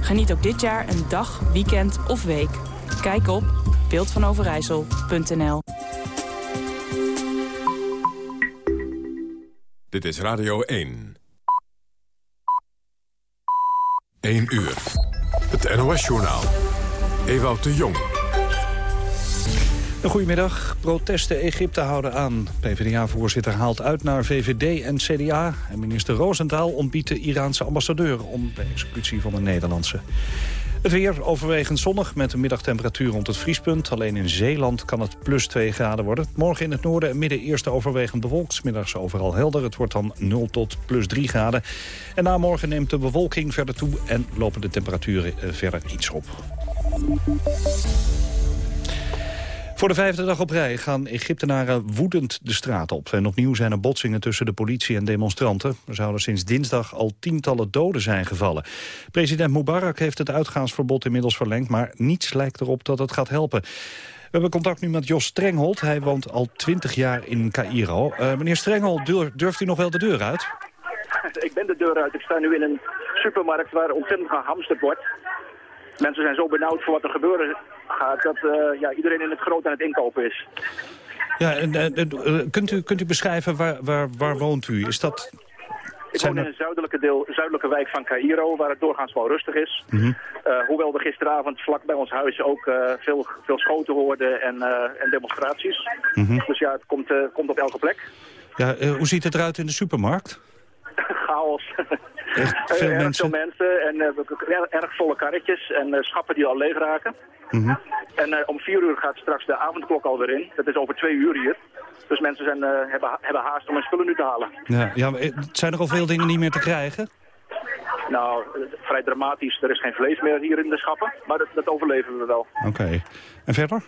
Geniet ook dit jaar een dag, weekend of week. Kijk op beeldvanoverijssel.nl Dit is Radio 1. 1 uur. Het NOS-journaal. Ewout de Jong. Goedemiddag. Protesten Egypte houden aan. PvdA-voorzitter haalt uit naar VVD en CDA. En minister Roosentaal ontbiedt de Iraanse ambassadeur... om de executie van de Nederlandse. Het weer overwegend zonnig met een middagtemperatuur rond het vriespunt. Alleen in Zeeland kan het plus 2 graden worden. Morgen in het noorden en midden eerst overwegend bewolkt. Middags overal helder. Het wordt dan 0 tot plus 3 graden. En na morgen neemt de bewolking verder toe en lopen de temperaturen eh, verder iets op. Voor de vijfde dag op rij gaan Egyptenaren woedend de straat op. En opnieuw zijn er botsingen tussen de politie en demonstranten. Er zouden sinds dinsdag al tientallen doden zijn gevallen. President Mubarak heeft het uitgaansverbod inmiddels verlengd... maar niets lijkt erop dat het gaat helpen. We hebben contact nu met Jos Strenghold. Hij woont al twintig jaar in Cairo. Uh, meneer Strenghold, durft u nog wel de deur uit? Ik ben de deur uit. Ik sta nu in een supermarkt waar ontzettend gehamsterd wordt. Mensen zijn zo benauwd voor wat er gebeuren gaat... dat uh, ja, iedereen in het groot aan het inkopen is. Ja, en, uh, kunt, u, kunt u beschrijven waar, waar, waar woont u? Is dat... Ik woon in een zuidelijke, deel, zuidelijke wijk van Cairo, waar het doorgaans wel rustig is. Mm -hmm. uh, hoewel we gisteravond vlak bij ons huis ook uh, veel, veel schoten hoorden en, uh, en demonstraties. Mm -hmm. Dus ja, het komt, komt op elke plek. Ja, hoe ziet het eruit in de supermarkt? Chaos. Echt veel erg mensen? veel mensen en erg, erg volle karretjes en schappen die al leeg raken. Mm -hmm. En om vier uur gaat straks de avondklok alweer in. Dat is over twee uur hier. Dus mensen zijn, hebben, hebben haast om hun spullen nu te halen. Ja, ja, zijn er al veel dingen niet meer te krijgen? Nou, vrij dramatisch. Er is geen vlees meer hier in de schappen. Maar dat, dat overleven we wel. Oké. Okay. En verder?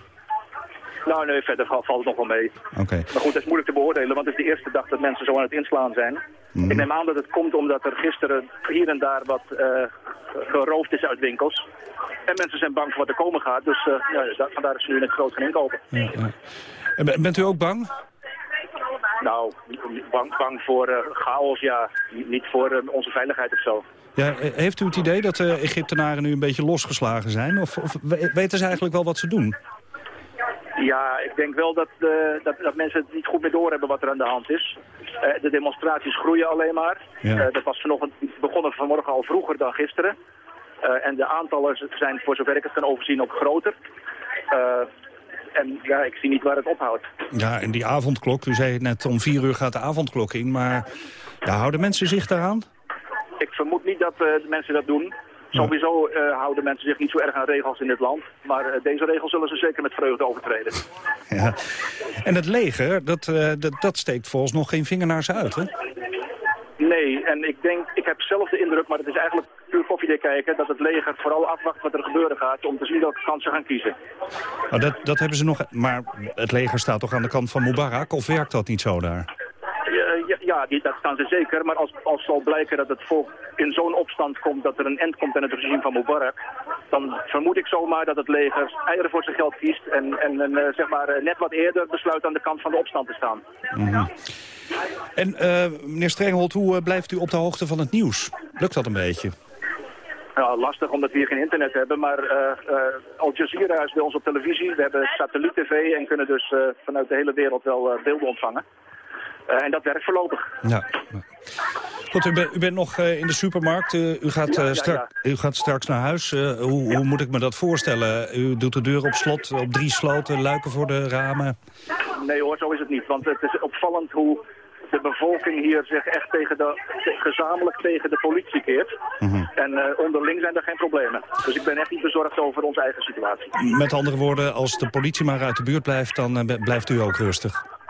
Nou, nee, verder valt het nog wel mee. Oké. Okay. Maar goed, dat is moeilijk te beoordelen, want het is de eerste dag dat mensen zo aan het inslaan zijn. Mm. Ik neem aan dat het komt omdat er gisteren hier en daar wat uh, geroofd is uit winkels. En mensen zijn bang voor wat er komen gaat, dus uh, ja, vandaar dat ze nu in het groot gaan inkopen. Ja, ja. En bent u ook bang? Nou, bang, bang voor uh, chaos, ja. Niet voor uh, onze veiligheid of zo. Ja, heeft u het idee dat de Egyptenaren nu een beetje losgeslagen zijn? Of, of weten ze eigenlijk wel wat ze doen? Ja, ik denk wel dat, uh, dat, dat, mensen het niet goed meer doorhebben wat er aan de hand is. Uh, de demonstraties groeien alleen maar. Ja. Uh, dat was vanochtend, begonnen vanmorgen al vroeger dan gisteren. en de aantallen zijn, voor zover ik het kan overzien, ook groter. en ja, ik zie niet waar het ophoudt. Ja, en die avondklok, u zei net om vier uur gaat de avondklok in. Maar ja, houden mensen zich daaraan? Ik vermoed niet dat de mensen dat doen. Sowieso uh, houden mensen zich niet zo erg aan regels in dit land. Maar uh, deze regels zullen ze zeker met vreugde overtreden. Ja. En het leger, dat, uh, dat, dat steekt volgens nog geen vinger naar ze uit, hè? Nee, en ik denk, ik heb zelf de indruk, maar het is eigenlijk puur koffiedik kijken... dat het leger vooral afwacht wat er gebeuren gaat om te zien welke kant ze gaan kiezen. Oh, dat, dat hebben ze nog... Maar het leger staat toch aan de kant van Mubarak, of werkt dat niet zo daar? Ja, ja die, dat staan ze zeker. Maar als, als zal blijken dat het volk in zo'n opstand komt... dat er een end komt aan het regime van Mubarak... dan vermoed ik zomaar dat het leger eieren voor zijn geld kiest... en, en, en uh, zeg maar, uh, net wat eerder besluit aan de kant van de opstand te staan. Mm -hmm. En uh, meneer Strenghold, hoe blijft u op de hoogte van het nieuws? Lukt dat een beetje? Nou, lastig omdat we hier geen internet hebben, maar Al Jazeera is bij ons op televisie. We hebben satelliet-tv en kunnen dus vanuit de hele wereld wel beelden ontvangen. Uh, en dat werkt voorlopig. Ja. Goed, u, bent, u bent nog uh, in de supermarkt. Uh, u, gaat, ja, ja, ja. u gaat straks naar huis. Hoe, hoe, moet ik me dat voorstellen? U doet de deur op slot, op drie sloten, luiken voor de ramen? Nee hoor, zo is het niet. Want het is opvallend hoe de bevolking hier zich echt tegen de, gezamenlijk tegen de politie keert. Mm -hmm. En onderling zijn er geen problemen. Dus ik ben echt niet bezorgd over onze eigen situatie. Met andere woorden, als de politie maar uit de buurt blijft, dan blijft u ook rustig?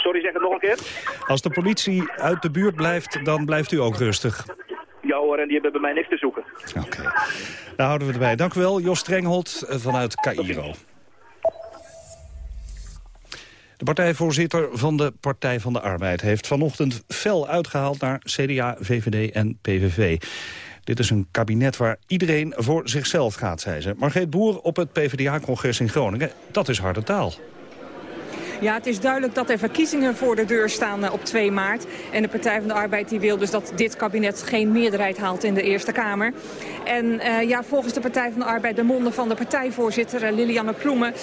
Sorry, zeg het nog een keer. Als de politie uit de buurt blijft, dan blijft u ook rustig. Ja hoor, en die hebben bij mij niks te zoeken. Oké, okay. daar houden we erbij. Dank u wel, Jos Strenghold vanuit Cairo. De partijvoorzitter van de Partij van de Arbeid heeft vanochtend fel uitgehaald naar CDA, VVD en PVV. Dit is een kabinet waar iedereen voor zichzelf gaat, zei ze. Margreet Boer op het PvdA-congres in Groningen, dat is harde taal. Ja, het is duidelijk dat er verkiezingen voor de deur staan eh, op 2 maart. En de Partij van de Arbeid die wil dus dat dit kabinet geen meerderheid haalt in de Eerste Kamer. En uh, ja, volgens de Partij van de Arbeid, de monden van de partijvoorzitter uh, Lilianne Ploemen...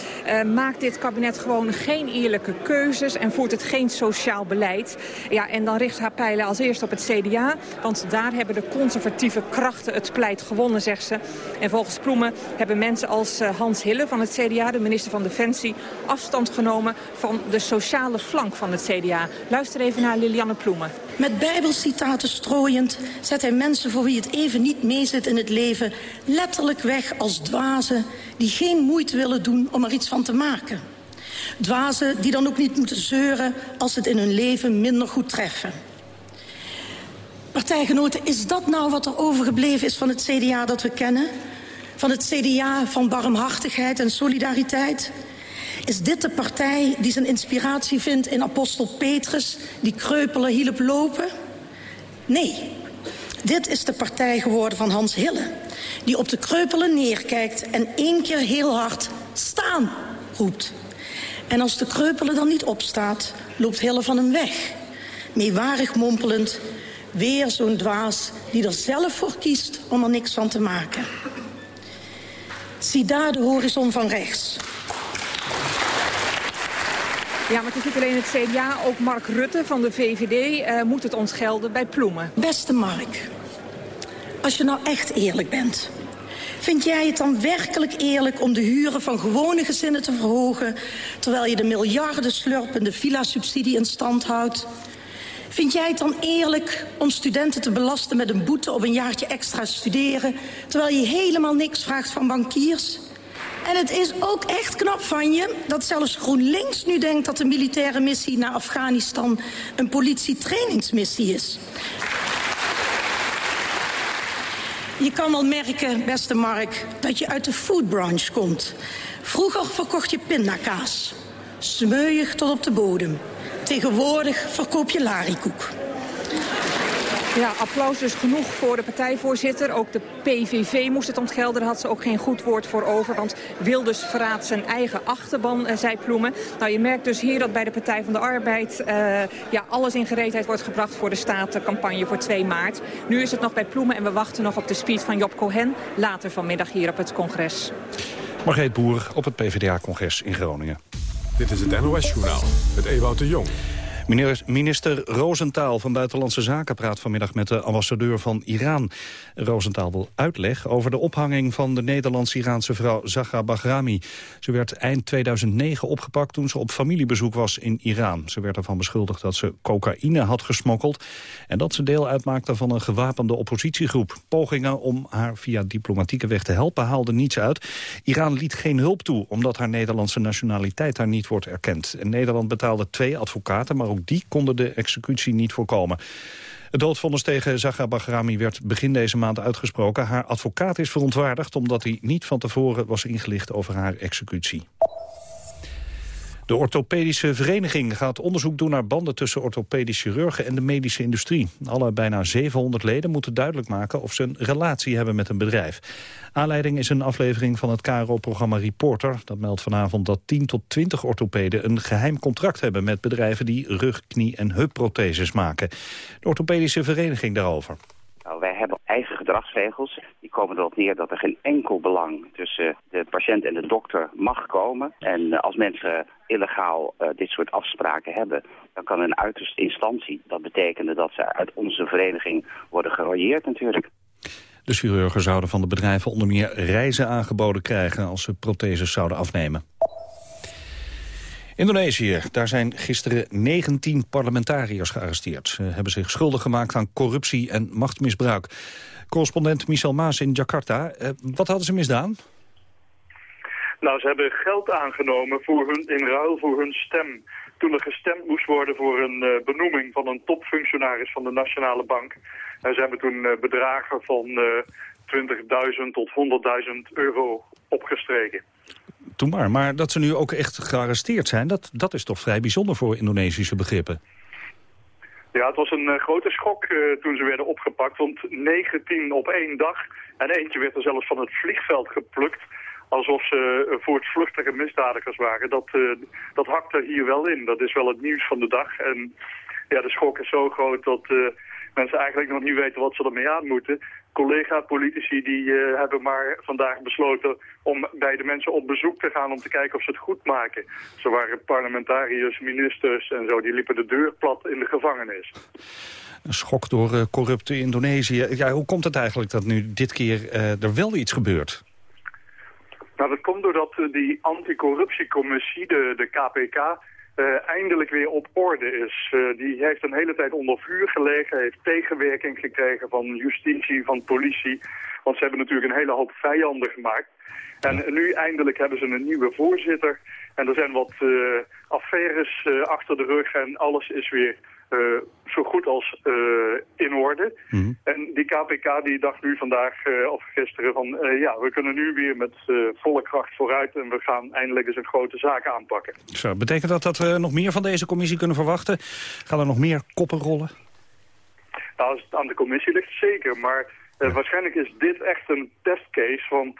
Maakt dit kabinet gewoon geen eerlijke keuzes en voert het geen sociaal beleid. Ja, en dan richt haar pijlen als eerst op het CDA, want daar hebben de conservatieve krachten het pleit gewonnen, zegt ze. En volgens Ploemen hebben mensen als Hans Hille van het CDA, de minister van Defensie, afstand genomen van de sociale flank van het CDA. Luister even naar Lilianne Ploemen. Met bijbelcitaten strooiend zet hij mensen voor wie het even niet meezit in het leven... letterlijk weg als dwazen die geen moeite willen doen om er iets van te maken. Dwazen die dan ook niet moeten zeuren als het in hun leven minder goed treffen. Partijgenoten, is dat nou wat er overgebleven is van het CDA dat we kennen? Van het CDA van barmhartigheid en solidariteit? Is dit de partij die zijn inspiratie vindt in apostel Petrus... die kreupelen hielp lopen? Nee, dit is de partij geworden van Hans Hille... die op de kreupelen neerkijkt en één keer heel hard staan roept. En als de kreupelen dan niet opstaat, loopt Hille van hem weg. Meewarig mompelend, weer zo'n dwaas die er zelf voor kiest om er niks van te maken. Zie daar de horizon van rechts. Ja, maar het is niet alleen het CDA, ook Mark Rutte van de VVD uh, moet het ontgelden bij Ploemen. Beste Mark, als je nou echt eerlijk bent... Vind jij het dan werkelijk eerlijk om de huren van gewone gezinnen te verhogen... terwijl je de miljarden slurpende villa-subsidie in stand houdt? Vind jij het dan eerlijk om studenten te belasten met een boete op een jaartje extra studeren... terwijl je helemaal niks vraagt van bankiers? En het is ook echt knap van je dat zelfs GroenLinks nu denkt... dat de militaire missie naar Afghanistan een politietrainingsmissie is. Je kan wel merken, beste Mark, dat je uit de foodbranche komt. Vroeger verkocht je pindakaas. Smeuig tot op de bodem. Tegenwoordig verkoop je larikoek. Ja, applaus dus genoeg voor de partijvoorzitter. Ook de PVV moest het ontgelden. Daar had ze ook geen goed woord voor over. Want Wilders verraadt zijn eigen achterban, eh, zei Ploemen. Nou, je merkt dus hier dat bij de Partij van de Arbeid... Uh, ja, alles in gereedheid wordt gebracht voor de statencampagne voor 2 maart. Nu is het nog bij Ploemen en we wachten nog op de speech van Job Cohen... later vanmiddag hier op het congres. Margreet Boer op het PvdA-congres in Groningen. Dit is het NOS-journaal met Ewout de Jong. Minister Roosentaal van Buitenlandse Zaken praat vanmiddag met de ambassadeur van Iran. Roosentaal wil uitleg over de ophanging van de Nederlands-Iraanse vrouw Zahra Bahrami. Ze werd eind 2009 opgepakt toen ze op familiebezoek was in Iran. Ze werd ervan beschuldigd dat ze cocaïne had gesmokkeld en dat ze deel uitmaakte van een gewapende oppositiegroep. Pogingen om haar via diplomatieke weg te helpen haalden niets uit. Iran liet geen hulp toe omdat haar Nederlandse nationaliteit daar niet wordt erkend. En Nederland betaalde twee advocaten, maar ook die konden de executie niet voorkomen. Het doodvonnis tegen Zahra Bahrami werd begin deze maand uitgesproken. Haar advocaat is verontwaardigd omdat hij niet van tevoren was ingelicht over haar executie. De orthopedische vereniging gaat onderzoek doen naar banden tussen orthopedisch chirurgen en de medische industrie. Alle bijna 700 leden moeten duidelijk maken of ze een relatie hebben met een bedrijf. Aanleiding is een aflevering van het KRO-programma Reporter. Dat meldt vanavond dat 10 tot 20 orthopeden een geheim contract hebben met bedrijven die rug, knie en heupprotheses maken. De orthopedische vereniging daarover. Nou, wij hebben gedragsregels. Die komen erop neer dat er geen enkel belang tussen de patiënt en de dokter mag komen. En eh, als mensen illegaal uh, dit soort afspraken hebben, dan kan een uiterste instantie, dat betekenen dat ze uit onze vereniging worden gerooieerd natuurlijk. De chirurgen zouden van de bedrijven onder meer reizen aangeboden krijgen als ze protheses zouden afnemen. Indonesië, daar zijn gisteren 19 parlementariërs gearresteerd. Ze hebben zich schuldig gemaakt aan corruptie en machtsmisbruik. Correspondent Michel Maas in Jakarta. Eh, wat hadden ze misdaan? Nou, ze hebben geld aangenomen voor hun, in ruil voor hun stem. Toen er gestemd moest worden voor een uh, benoeming van een topfunctionaris van de Nationale Bank. En ze hebben toen uh, bedragen van 20.000 tot 100.000 euro opgestreken. Toen maar. Maar dat ze nu ook echt gearresteerd zijn, dat, dat is toch vrij bijzonder voor Indonesische begrippen. Ja, het was een uh, grote schok uh, toen ze werden opgepakt. Want 19 op één dag. En eentje werd er zelfs van het vliegveld geplukt alsof ze voortvluchtige misdadigers waren. Dat, dat hakt er hier wel in. Dat is wel het nieuws van de dag. En ja, de schok is zo groot dat mensen eigenlijk nog niet weten wat ze ermee aan moeten. Collega-politici die hebben maar vandaag besloten om bij de mensen op bezoek te gaan om te kijken of ze het goed maken. Ze waren parlementariërs, ministers en zo, die liepen de deur plat in de gevangenis. Een schok door uh, corrupte Indonesië. Ja, hoe komt het eigenlijk dat nu dit keer uh, er wel iets gebeurt? Nou, dat komt doordat die anticorruptiecommissie, de, de KPK, eindelijk weer op orde is. die heeft een hele tijd onder vuur gelegen, heeft tegenwerking gekregen van justitie, van politie. Want ze hebben natuurlijk een hele hoop vijanden gemaakt. En nu eindelijk hebben ze een nieuwe voorzitter. En er zijn wat affaires achter de rug en alles is weer uh, zo goed als uh, in orde. Mhm. En die KPK die dacht nu vandaag uh, of gisteren van... ja, we kunnen nu weer met volle kracht vooruit... en we gaan eindelijk eens een grote zaak aanpakken. Zo, betekent dat dat we nog meer van deze commissie kunnen verwachten? Gaan er nog meer koppen rollen? Nou, als het aan de commissie ligt, zeker. Maar waarschijnlijk is dit echt een testcase, want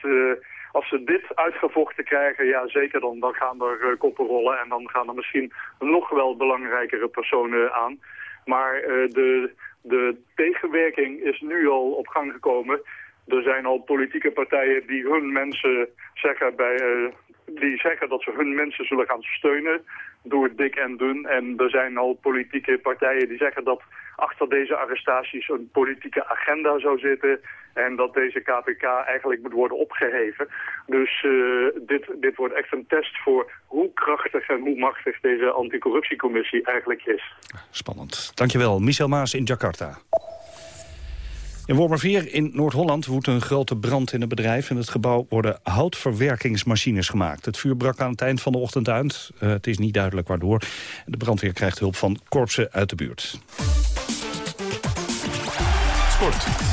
als ze dit uitgevochten krijgen, ja zeker dan, dan gaan er uh, koppen rollen en dan gaan er misschien nog wel belangrijkere personen aan. Maar uh, de, de tegenwerking is nu al op gang gekomen. Er zijn al politieke partijen die hun mensen zeggen bij, uh, die zeggen dat ze hun mensen zullen gaan steunen door dik en dun. En er zijn al politieke partijen die zeggen dat achter deze arrestaties een politieke agenda zou zitten. En dat deze KPK eigenlijk moet worden opgeheven. Dus uh, dit, dit wordt echt een test voor hoe krachtig en hoe machtig deze anticorruptiecommissie eigenlijk is. Spannend. Dankjewel. Michel Maas in Jakarta. In Wormerveer in Noord-Holland woedt een grote brand in het bedrijf. In het gebouw worden houtverwerkingsmachines gemaakt. Het vuur brak aan het eind van de ochtend uit. Uh, het is niet duidelijk waardoor. De brandweer krijgt hulp van korpsen uit de buurt. Sport.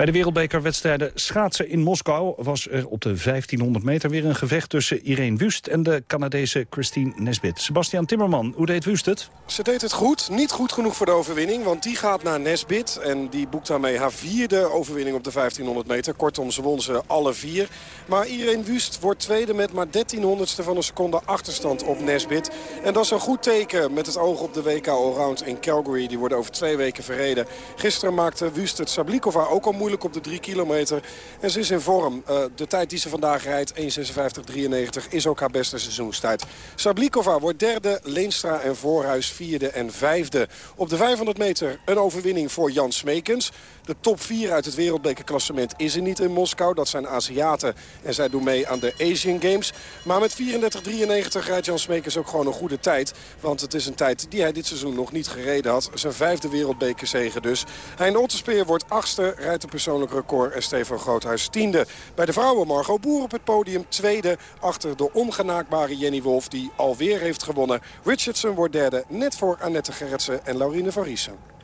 Bij de wereldbekerwedstrijden schaatsen in Moskou was er op de 1500 meter weer een gevecht tussen Irene Wust en de Canadese Christine Nesbit. Sebastian Timmerman, hoe deed Wust het? Ze deed het goed, niet goed genoeg voor de overwinning, want die gaat naar Nesbit en die boekt daarmee haar vierde overwinning op de 1500 meter. Kortom, ze won ze alle vier. Maar Irene Wust wordt tweede met maar 1300ste van een seconde achterstand op Nesbit. En dat is een goed teken met het oog op de WK Allround in Calgary. Die worden over twee weken verreden. Gisteren maakte Wust het Sablikova ook al moeilijk op de 3 kilometer. En ze is in vorm. Uh, de tijd die ze vandaag rijdt, 1.56.93, is ook haar beste seizoenstijd. Sablikova wordt derde, Leenstra en Voorhuis vierde en vijfde. Op de 500 meter een overwinning voor Jan Smekens. De top 4 uit het wereldbekerklassement is er niet in Moskou. Dat zijn Aziaten en zij doen mee aan de Asian Games. Maar met 34-93 rijdt Jan Smekens ook gewoon een goede tijd. Want het is een tijd die hij dit seizoen nog niet gereden had. Zijn vijfde wereldbekerzege dus. Hein Otterspeer wordt achtste, rijdt een persoonlijk record. En Stefan Groothuis tiende. Bij de vrouwen Margot Boer op het podium tweede. Achter de ongenaakbare Jenny Wolf die alweer heeft gewonnen. Richardson wordt derde, net voor Annette Gerritsen en Laurine van Riesen.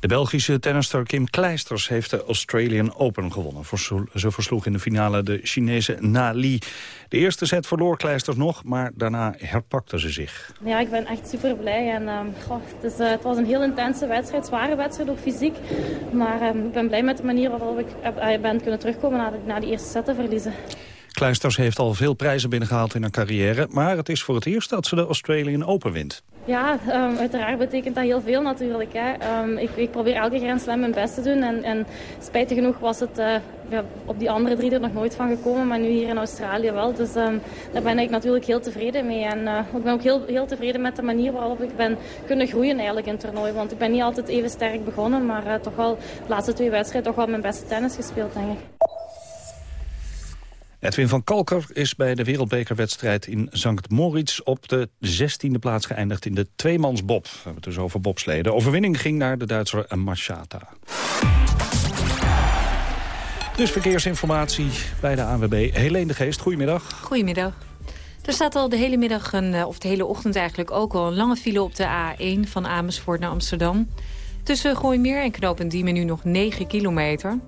De Belgische tennister Kim Kleisters heeft de Australian Open gewonnen. Ze versloeg in de finale de Chinese Na Li. De eerste set verloor Kleisters nog, maar daarna herpakte ze zich. Ja, ik ben echt super blij. En, um, het, is, uh, het, was een heel intense wedstrijd, zware wedstrijd, ook fysiek. Maar um, ik ben blij met de manier waarop ik uh, ben kunnen terugkomen na, de, na die eerste set te verliezen. Kleisters heeft al veel prijzen binnengehaald in haar carrière... maar het is voor het eerst dat ze de Australian Open wint. Ja, um, uiteraard betekent dat heel veel natuurlijk. Hè. Um, ik, ik, probeer elke Grand Slam mijn best te doen. En, en spijtig genoeg was het ja, op die andere drie er nog nooit van gekomen. Maar nu hier in Australië wel. Dus um, daar ben ik natuurlijk heel tevreden mee. En uh, ik ben ook heel, heel tevreden met de manier waarop ik ben kunnen groeien eigenlijk in het toernooi. Want ik ben niet altijd even sterk begonnen. Maar uh, toch wel de laatste twee wedstrijden toch wel mijn beste tennis gespeeld, denk ik. Edwin van Kalker is bij de wereldbekerwedstrijd in Sankt Moritz op de 16e plaats geëindigd in de tweemansbob. We hebben het dus over bobsleden. De overwinning ging naar de Duitser Machata. Dus verkeersinformatie bij de ANWB. Helene de Geest, goedemiddag. Goedemiddag. Er staat al de hele middag, een, eh, of de hele ochtend eigenlijk ook al... een lange file op de A1 van Amersfoort naar Amsterdam. Tussen Gooimeer en Knopendiemen nu nog 9 kilometer...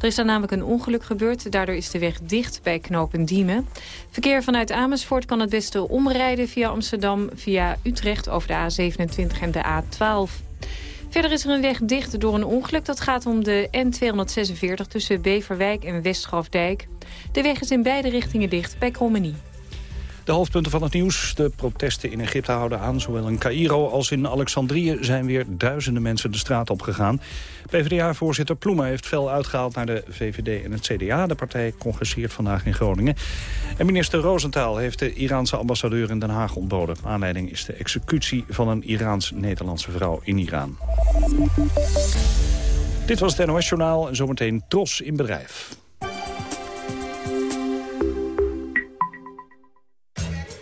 Er is daar namelijk een ongeluk gebeurd. Daardoor is de weg dicht bij knopen Diemen. Verkeer vanuit Amersfoort kan het beste omrijden via Amsterdam... via Utrecht over de A27 en de A12. Verder is er een weg dicht door een ongeluk. Dat gaat om de N246 tussen Beverwijk en Westgrafdijk. De weg is in beide richtingen dicht bij Krommenie. De hoofdpunten van het nieuws. De protesten in Egypte houden aan. Zowel in Cairo als in Alexandrië zijn weer duizenden mensen de straat op gegaan. PvdA-voorzitter Ploemen heeft fel uitgehaald naar de VVD en het CDA. De partij congresseert vandaag in Groningen. En minister Rosenthal heeft de Iraanse ambassadeur in Den Haag ontboden. Aanleiding is de executie van een Iraans-Nederlandse vrouw in Iran. Dit was het NOS Journaal en zometeen Tros in Bedrijf.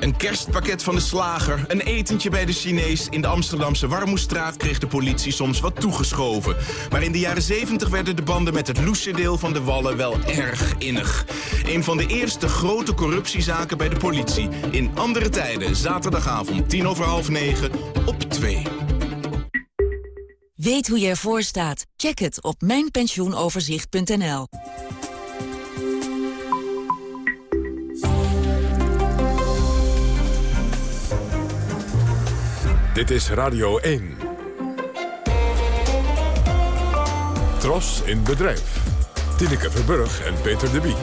Een kerstpakket van de slager, een etentje bij de Chinees. In de Amsterdamse Warmoestraat kreeg de politie soms wat toegeschoven. Maar in de jaren 70 werden de banden met het loesje deel van de Wallen wel erg innig. Een van de eerste grote corruptiezaken bij de politie. In andere tijden, zaterdagavond, tien over half negen, op 2. Weet hoe je ervoor staat? Check het op mijnpensioenoverzicht.nl. Dit is Radio 1. Tros in bedrijf. Tineke Verburg en Peter de Bie.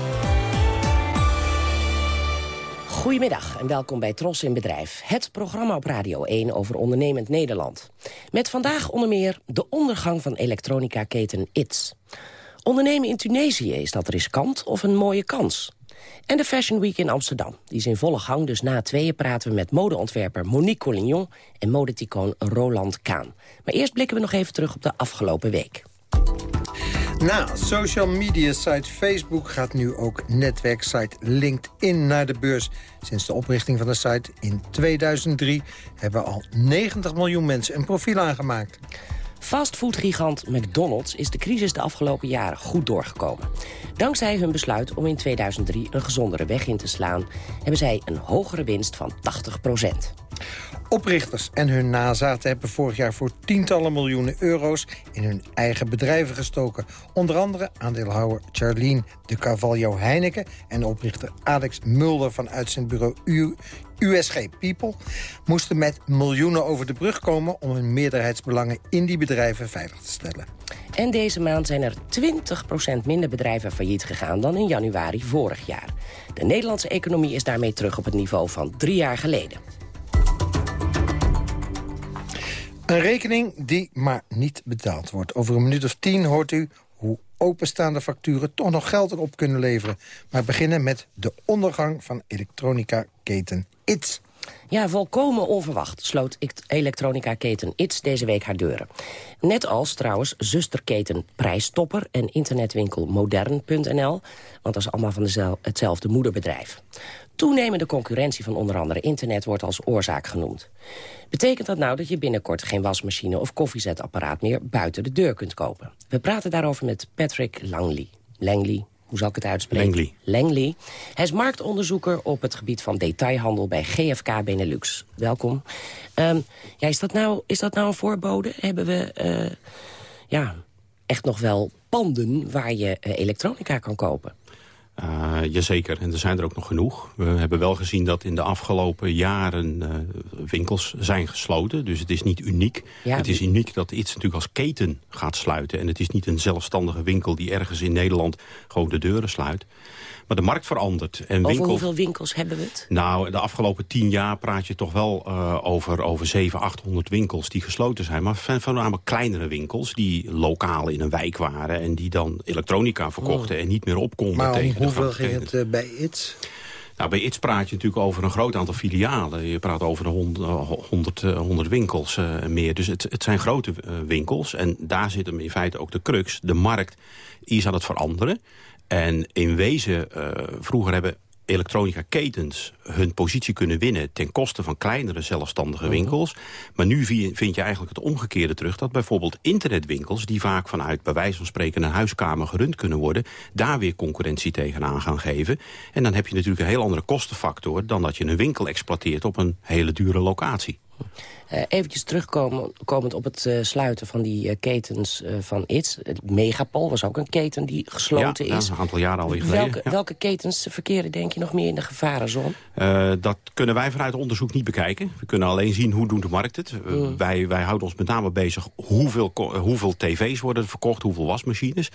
Goedemiddag en welkom bij Tros in Bedrijf. Het programma op Radio 1 over ondernemend Nederland. Met vandaag onder meer de ondergang van elektronica-keten ITS. Ondernemen in Tunesië, is dat riskant of een mooie kans? En de Fashion Week in Amsterdam. Die is in volle gang, dus na tweeën praten we met modeontwerper Monique Collignon... en modeticoon Roland Kaan. Maar eerst blikken we nog even terug op de afgelopen week. Na social media site Facebook gaat nu ook netwerksite LinkedIn naar de beurs. Sinds de oprichting van de site in 2003 hebben al 90 miljoen mensen een profiel aangemaakt. Fastfoodgigant McDonald's is de crisis de afgelopen jaren goed doorgekomen. Dankzij hun besluit om in 2003 een gezondere weg in te slaan... hebben zij een hogere winst van 80% Oprichters en hun nazaten hebben vorig jaar voor tientallen miljoenen euro's in hun eigen bedrijven gestoken. Onder andere aandeelhouder Charlene de Carvalho Heineken en oprichter Alex Mulder van uitzendbureau USG People moesten met miljoenen over de brug komen om hun meerderheidsbelangen in die bedrijven veilig te stellen. En deze maand zijn er 20% minder bedrijven failliet gegaan dan in januari vorig jaar. De Nederlandse economie is daarmee terug op het niveau van drie jaar geleden. Een rekening die maar niet betaald wordt. Over een minuut of tien hoort u hoe openstaande facturen toch nog geld erop kunnen leveren. Maar beginnen met de ondergang van elektronica-keten Ja, volkomen onverwacht sloot elektronica-keten ITS deze week haar deuren. Net als trouwens zusterketen Prijstopper en internetwinkel Modern.nl... want dat is allemaal van hetzelfde moederbedrijf. Toenemende concurrentie van onder andere internet wordt als oorzaak genoemd. Betekent dat nou dat je binnenkort geen wasmachine of koffiezetapparaat meer buiten de deur kunt kopen? We praten daarover met Patrick Langley. Langley, hoe zal ik het uitspreken? Langley. Langley. Hij is marktonderzoeker op het gebied van detailhandel bij GFK Benelux. Welkom. Um, ja, is, dat nou, is dat nou een voorbode? Hebben we uh, ja, echt nog wel panden waar je uh, elektronica kan kopen? Uh, jazeker, en er zijn er ook nog genoeg. We hebben wel gezien dat in de afgelopen jaren uh, winkels zijn gesloten. Dus het is niet uniek. Ja, het is uniek dat iets natuurlijk als keten gaat sluiten. En het is niet een zelfstandige winkel die ergens in Nederland gewoon de deuren sluit. Maar de markt verandert. En over hoeveel winkels hebben we het? Nou, de afgelopen tien jaar praat je toch wel uh, over, over 700, 800 winkels die gesloten zijn. Maar voornamelijk kleinere winkels die lokaal in een wijk waren... en die dan elektronica verkochten oh. en niet meer opkonden tegen hoeveel ging het uh, bij ITS? Nou, bij ITS praat je natuurlijk over een groot aantal filialen. Je praat over de 100, 100 winkels uh, meer. Dus het, het zijn grote uh, winkels. En daar zit hem in feite ook de crux. De markt is aan het veranderen. En in wezen, uh, vroeger hebben elektronica ketens hun positie kunnen winnen... ten koste van kleinere zelfstandige Mhm. winkels. Maar nu vi- vind je eigenlijk het omgekeerde terug... dat bijvoorbeeld internetwinkels, die vaak vanuit bij wijze van spreken... een huiskamer gerund kunnen worden... daar weer concurrentie tegenaan gaan geven. En dan heb je natuurlijk een heel andere kostenfactor... dan dat je een winkel exploiteert op een hele dure locatie. Eh eventjes terugkomend op het eh, sluiten van die eh, ketens van ITS. Megapol was ook een keten die gesloten ja, is. een aantal jaren alweer geleden. Welke, ja. welke ketens verkeren denk je nog meer in de gevarenzone? Dat kunnen wij vanuit onderzoek niet bekijken. We kunnen alleen zien hoe doet de markt het. Eh, Mm. wij, wij houden ons met name bezig hoeveel, hoeveel tv's worden er verkocht, hoeveel wasmachines.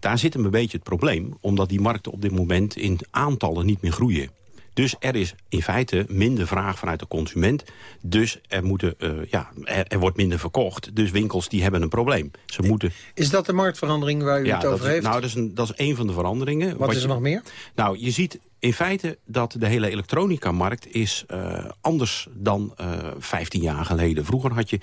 Daar zit hem een beetje het probleem. Omdat die markten op dit moment in aantallen niet meer groeien. Dus er is in feite minder vraag vanuit de consument. Dus er, moeten, eh, ja, er, er wordt minder verkocht. Dus winkels die hebben een probleem. Ze moeten... Is dat de marktverandering waar u Ja, het over heeft? nou, dat is, een, dat is een van de veranderingen. Wat is er je- nog meer? Nou, je ziet in feite dat de hele elektronica-markt is eh, anders dan eh 15 jaar geleden. Vroeger had je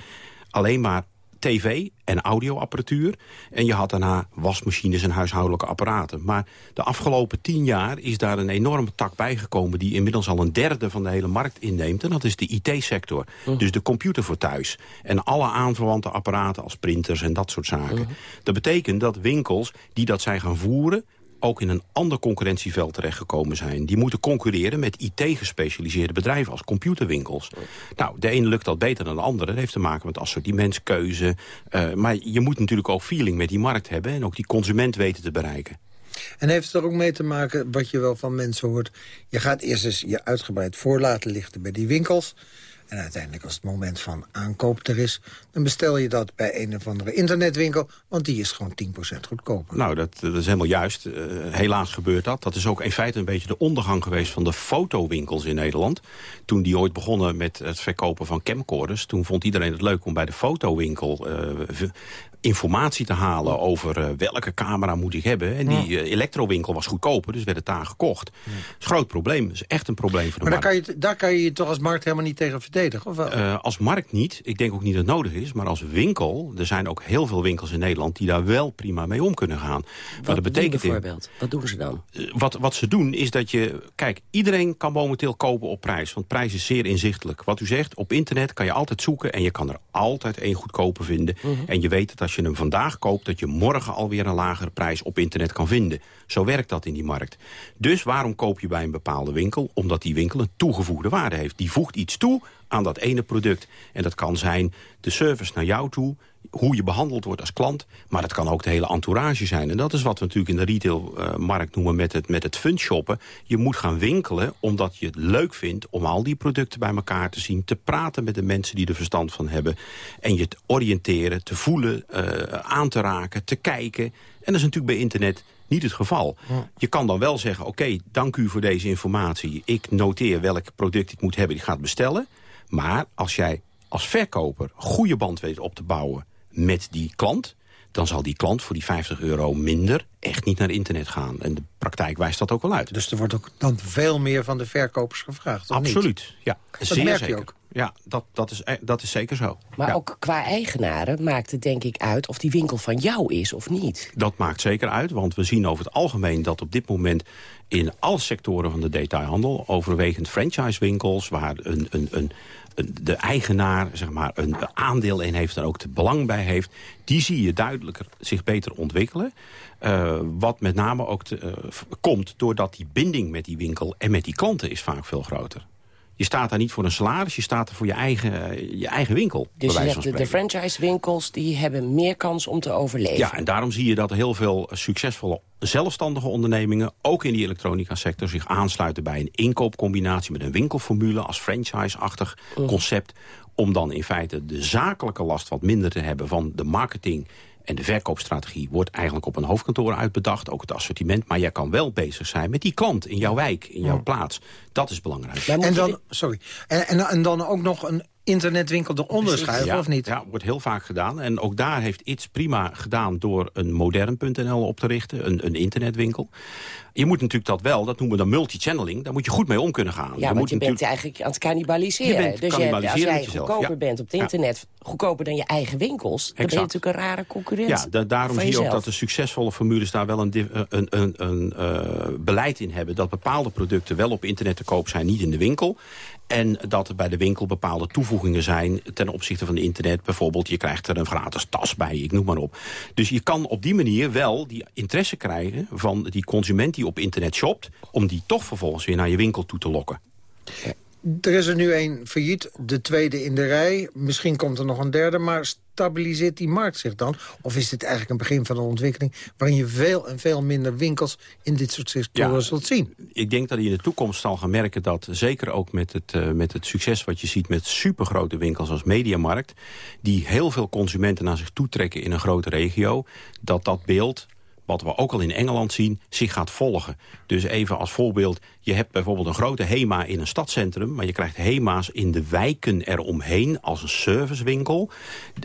alleen maar tv en audioapparatuur. En je had daarna wasmachines en huishoudelijke apparaten. Maar de afgelopen 10 jaar is daar een enorme tak bijgekomen... die inmiddels al een derde van de hele markt inneemt. En dat is de IT-sector. Dus de computer voor thuis. En alle aanverwante apparaten als printers en dat soort zaken. Dat betekent dat winkels die dat zijn gaan voeren ook in een ander concurrentieveld terechtgekomen zijn. Die moeten concurreren met IT-gespecialiseerde bedrijven als computerwinkels. Nou, de ene lukt dat beter dan de andere. Dat heeft te maken met assortimentskeuze. Uh, maar je moet natuurlijk ook feeling met die markt hebben... en ook die consument weten te bereiken. En heeft het er ook mee te maken, wat je wel van mensen hoort... je gaat eerst eens je uitgebreid voor laten lichten bij die winkels... En uiteindelijk als het moment van aankoop er is... dan bestel je dat bij een of andere internetwinkel... want die is gewoon 10% goedkoper. Nou, dat, is helemaal juist. Uh, helaas gebeurt dat. Dat is ook in feite een beetje de ondergang geweest van de fotowinkels in Nederland. Toen die ooit begonnen met het verkopen van camcorders... toen vond iedereen het leuk om bij de fotowinkel... Uh, informatie te halen over uh, welke camera moet ik hebben. En die uh, elektrowinkel was goedkoper, dus werd het daar gekocht. Ja. Dat is een groot probleem. Dat is echt een probleem voor de maar markt. Daar kan, je, daar kan je je toch als markt helemaal niet tegen verdedigen? Of wel? Uh, als markt niet. Ik denk ook niet dat het nodig is. Maar als winkel, er zijn ook heel veel winkels in Nederland... die daar wel prima mee om kunnen gaan. Wat maar dat betekent bijvoorbeeld? Wat doen ze dan? wat, wat ze doen is dat je... Kijk, iedereen kan momenteel kopen op prijs. Want prijs is zeer inzichtelijk. Wat u zegt, op internet kan je altijd zoeken... en je kan er altijd één goedkoper vinden. Uh -huh. En je weet dat als je hem vandaag koopt... dat je morgen alweer een lagere prijs op internet kan vinden. Zo werkt dat in die markt. Dus waarom koop je bij een bepaalde winkel? Omdat die winkel een toegevoegde waarde heeft. Die voegt iets toe aan dat ene product. En dat kan zijn de service naar jou toe, hoe je behandeld wordt als klant. Maar dat kan ook de hele entourage zijn. En dat is wat we natuurlijk in de retailmarkt noemen met het, met het fun shoppen. Je moet gaan winkelen omdat je het leuk vindt om al die producten bij elkaar te zien. Te praten met de mensen die er verstand van hebben. En je te oriënteren, te voelen, uh, aan te raken, te kijken. En dat is natuurlijk bij internet niet het geval. Je kan dan wel zeggen, oké, okay, dank u voor deze informatie. Ik noteer welk product ik moet hebben, ik ga het bestellen. Maar als jij als verkoper goede band weet op te bouwen met die klant... dan zal die klant voor die 50 euro minder echt niet naar internet gaan. En de praktijk wijst dat ook wel uit. Dus er wordt ook dan veel meer van de verkopers gevraagd, Absoluut, niet? ja. Dat zeer merk zeker. je ook. Ja, dat, dat, is, e- dat is zeker zo. Maar ja. ook qua eigenaren maakt het denk ik uit of die winkel van jou is of niet. Dat maakt zeker uit, want we zien over het algemeen dat op dit moment in alle sectoren van de detailhandel, overwegend franchisewinkels, waar een, een, een, de eigenaar zeg maar, een aandeel in heeft en ook de belang bij heeft, die zie je duidelijker zich beter ontwikkelen. Uh, wat met name ook te, uh, komt doordat die binding met die winkel en met die klanten is vaak veel groter. Je staat daar niet voor een salaris, je staat er voor je eigen, je eigen winkel. Dus je zegt, de, de franchise-winkels die hebben meer kans om te overleven. Ja, en daarom zie je dat heel veel succesvolle zelfstandige ondernemingen... ook in die elektronica-sector zich aansluiten bij een inkoopcombinatie... met een winkelformule als franchise-achtig mm. concept... om dan in feite de zakelijke last wat minder te hebben van de marketing... En de verkoopstrategie wordt eigenlijk op een hoofdkantoor uitbedacht. Ook het assortiment. Maar jij kan wel bezig zijn met die klant in jouw wijk, in jouw ja. plaats. Dat is belangrijk. En dan, sorry, en, en, en dan ook nog een internetwinkel eronder schuiven, ja, of niet? Ja, wordt heel vaak gedaan. En ook daar heeft iets prima gedaan door een modern.nl op te richten. Een, een internetwinkel. Je moet natuurlijk dat wel, dat noemen we dan multichanneling. Daar moet je goed mee om kunnen gaan. Ja, je want moet je bent eigenlijk aan het cannibaliseren. Je dus je als jij goedkoper ja. bent op het internet, goedkoper dan je eigen winkels... dan ben je Exact. natuurlijk een rare concurrent Ja, da- daarom zie je ook dat de succesvolle formules daar wel een, een, een, een eh, beleid in hebben. Dat bepaalde producten wel op internet te koop zijn, niet in de winkel. En dat er bij de winkel bepaalde toevoegingen zijn ten opzichte van internet. Bijvoorbeeld, je krijgt er een gratis tas bij, ik noem maar op. Dus je kan op die manier wel die interesse krijgen van die consument die op internet shopt... om die toch vervolgens weer naar je winkel toe te lokken. Er is er nu één failliet, de tweede in de rij. Misschien komt er nog een derde, maar stabiliseert die markt zich dan? Of is dit eigenlijk een begin van een ontwikkeling... waarin je veel en veel minder winkels in dit soort sectoren Ja. zult zien? ik denk dat je in de toekomst zal gaan merken dat... zeker ook met het, eh, met het succes wat je ziet met supergrote winkels als Mediamarkt... die heel veel consumenten naar zich toetrekken in een grote regio... dat dat beeld wat we ook al in Engeland zien, zich gaat volgen. Dus even als voorbeeld, je hebt bijvoorbeeld een grote HEMA in een stadscentrum... maar je krijgt HEMA's in de wijken eromheen als een servicewinkel.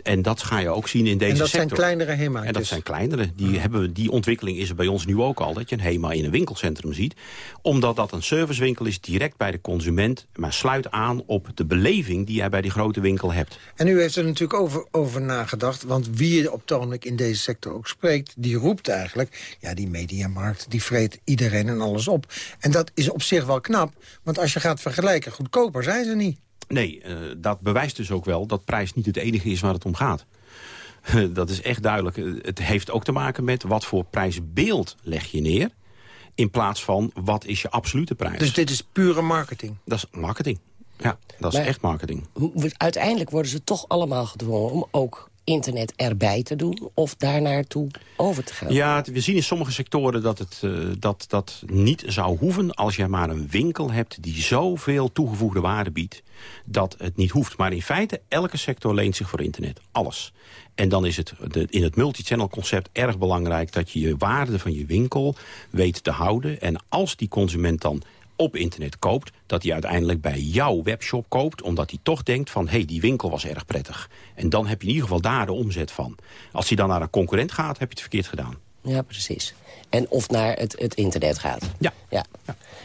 En dat ga je ook zien in deze en dat sector. zijn kleinere HEMA's. En dat zijn kleinere. Die, hebben we, die ontwikkeling is er bij ons nu ook al. Dat je een HEMA in een winkelcentrum ziet. Omdat dat een servicewinkel is direct bij de consument. Maar sluit aan op de beleving die jij bij die grote winkel hebt. En u heeft er natuurlijk over, over nagedacht. Want wie je op het ogenblik in deze sector ook spreekt... die roept eigenlijk, ja, die mediamarkt... die vreet iedereen en alles op. En dat is op zich wel knap. Want als je gaat vergelijken, goedkoper zijn ze niet. Nee, eh, dat bewijst dus ook wel dat prijs niet het enige is waar het om gaat. dat is echt duidelijk. Eh, Het heeft ook te maken met wat voor prijsbeeld leg je neer... in plaats van wat is je absolute prijs. Dus dit is pure marketing. Dat is marketing. Ja, dat is Maar- echt marketing. Uiteindelijk worden ze toch allemaal gedwongen om ook internet erbij te doen... of daar naartoe over te gaan. Ja, we zien in sommige sectoren dat het eh, dat, dat niet zou hoeven... als je maar een winkel hebt die zoveel toegevoegde waarde biedt... dat het niet hoeft. Maar in feite, elke sector leent zich voor internet. Alles. En dan is het in het multichannel concept erg belangrijk... dat je je waarde van je winkel weet te houden. En als die consument dan op internet koopt... dat hij uiteindelijk bij jouw webshop koopt... omdat hij toch denkt van, hé, hey, die winkel was erg prettig. En dan heb je in ieder geval daar de omzet van. Als hij dan naar een concurrent gaat, heb je het verkeerd gedaan. Ja, precies. En of naar het, het internet gaat. Ja. Ja,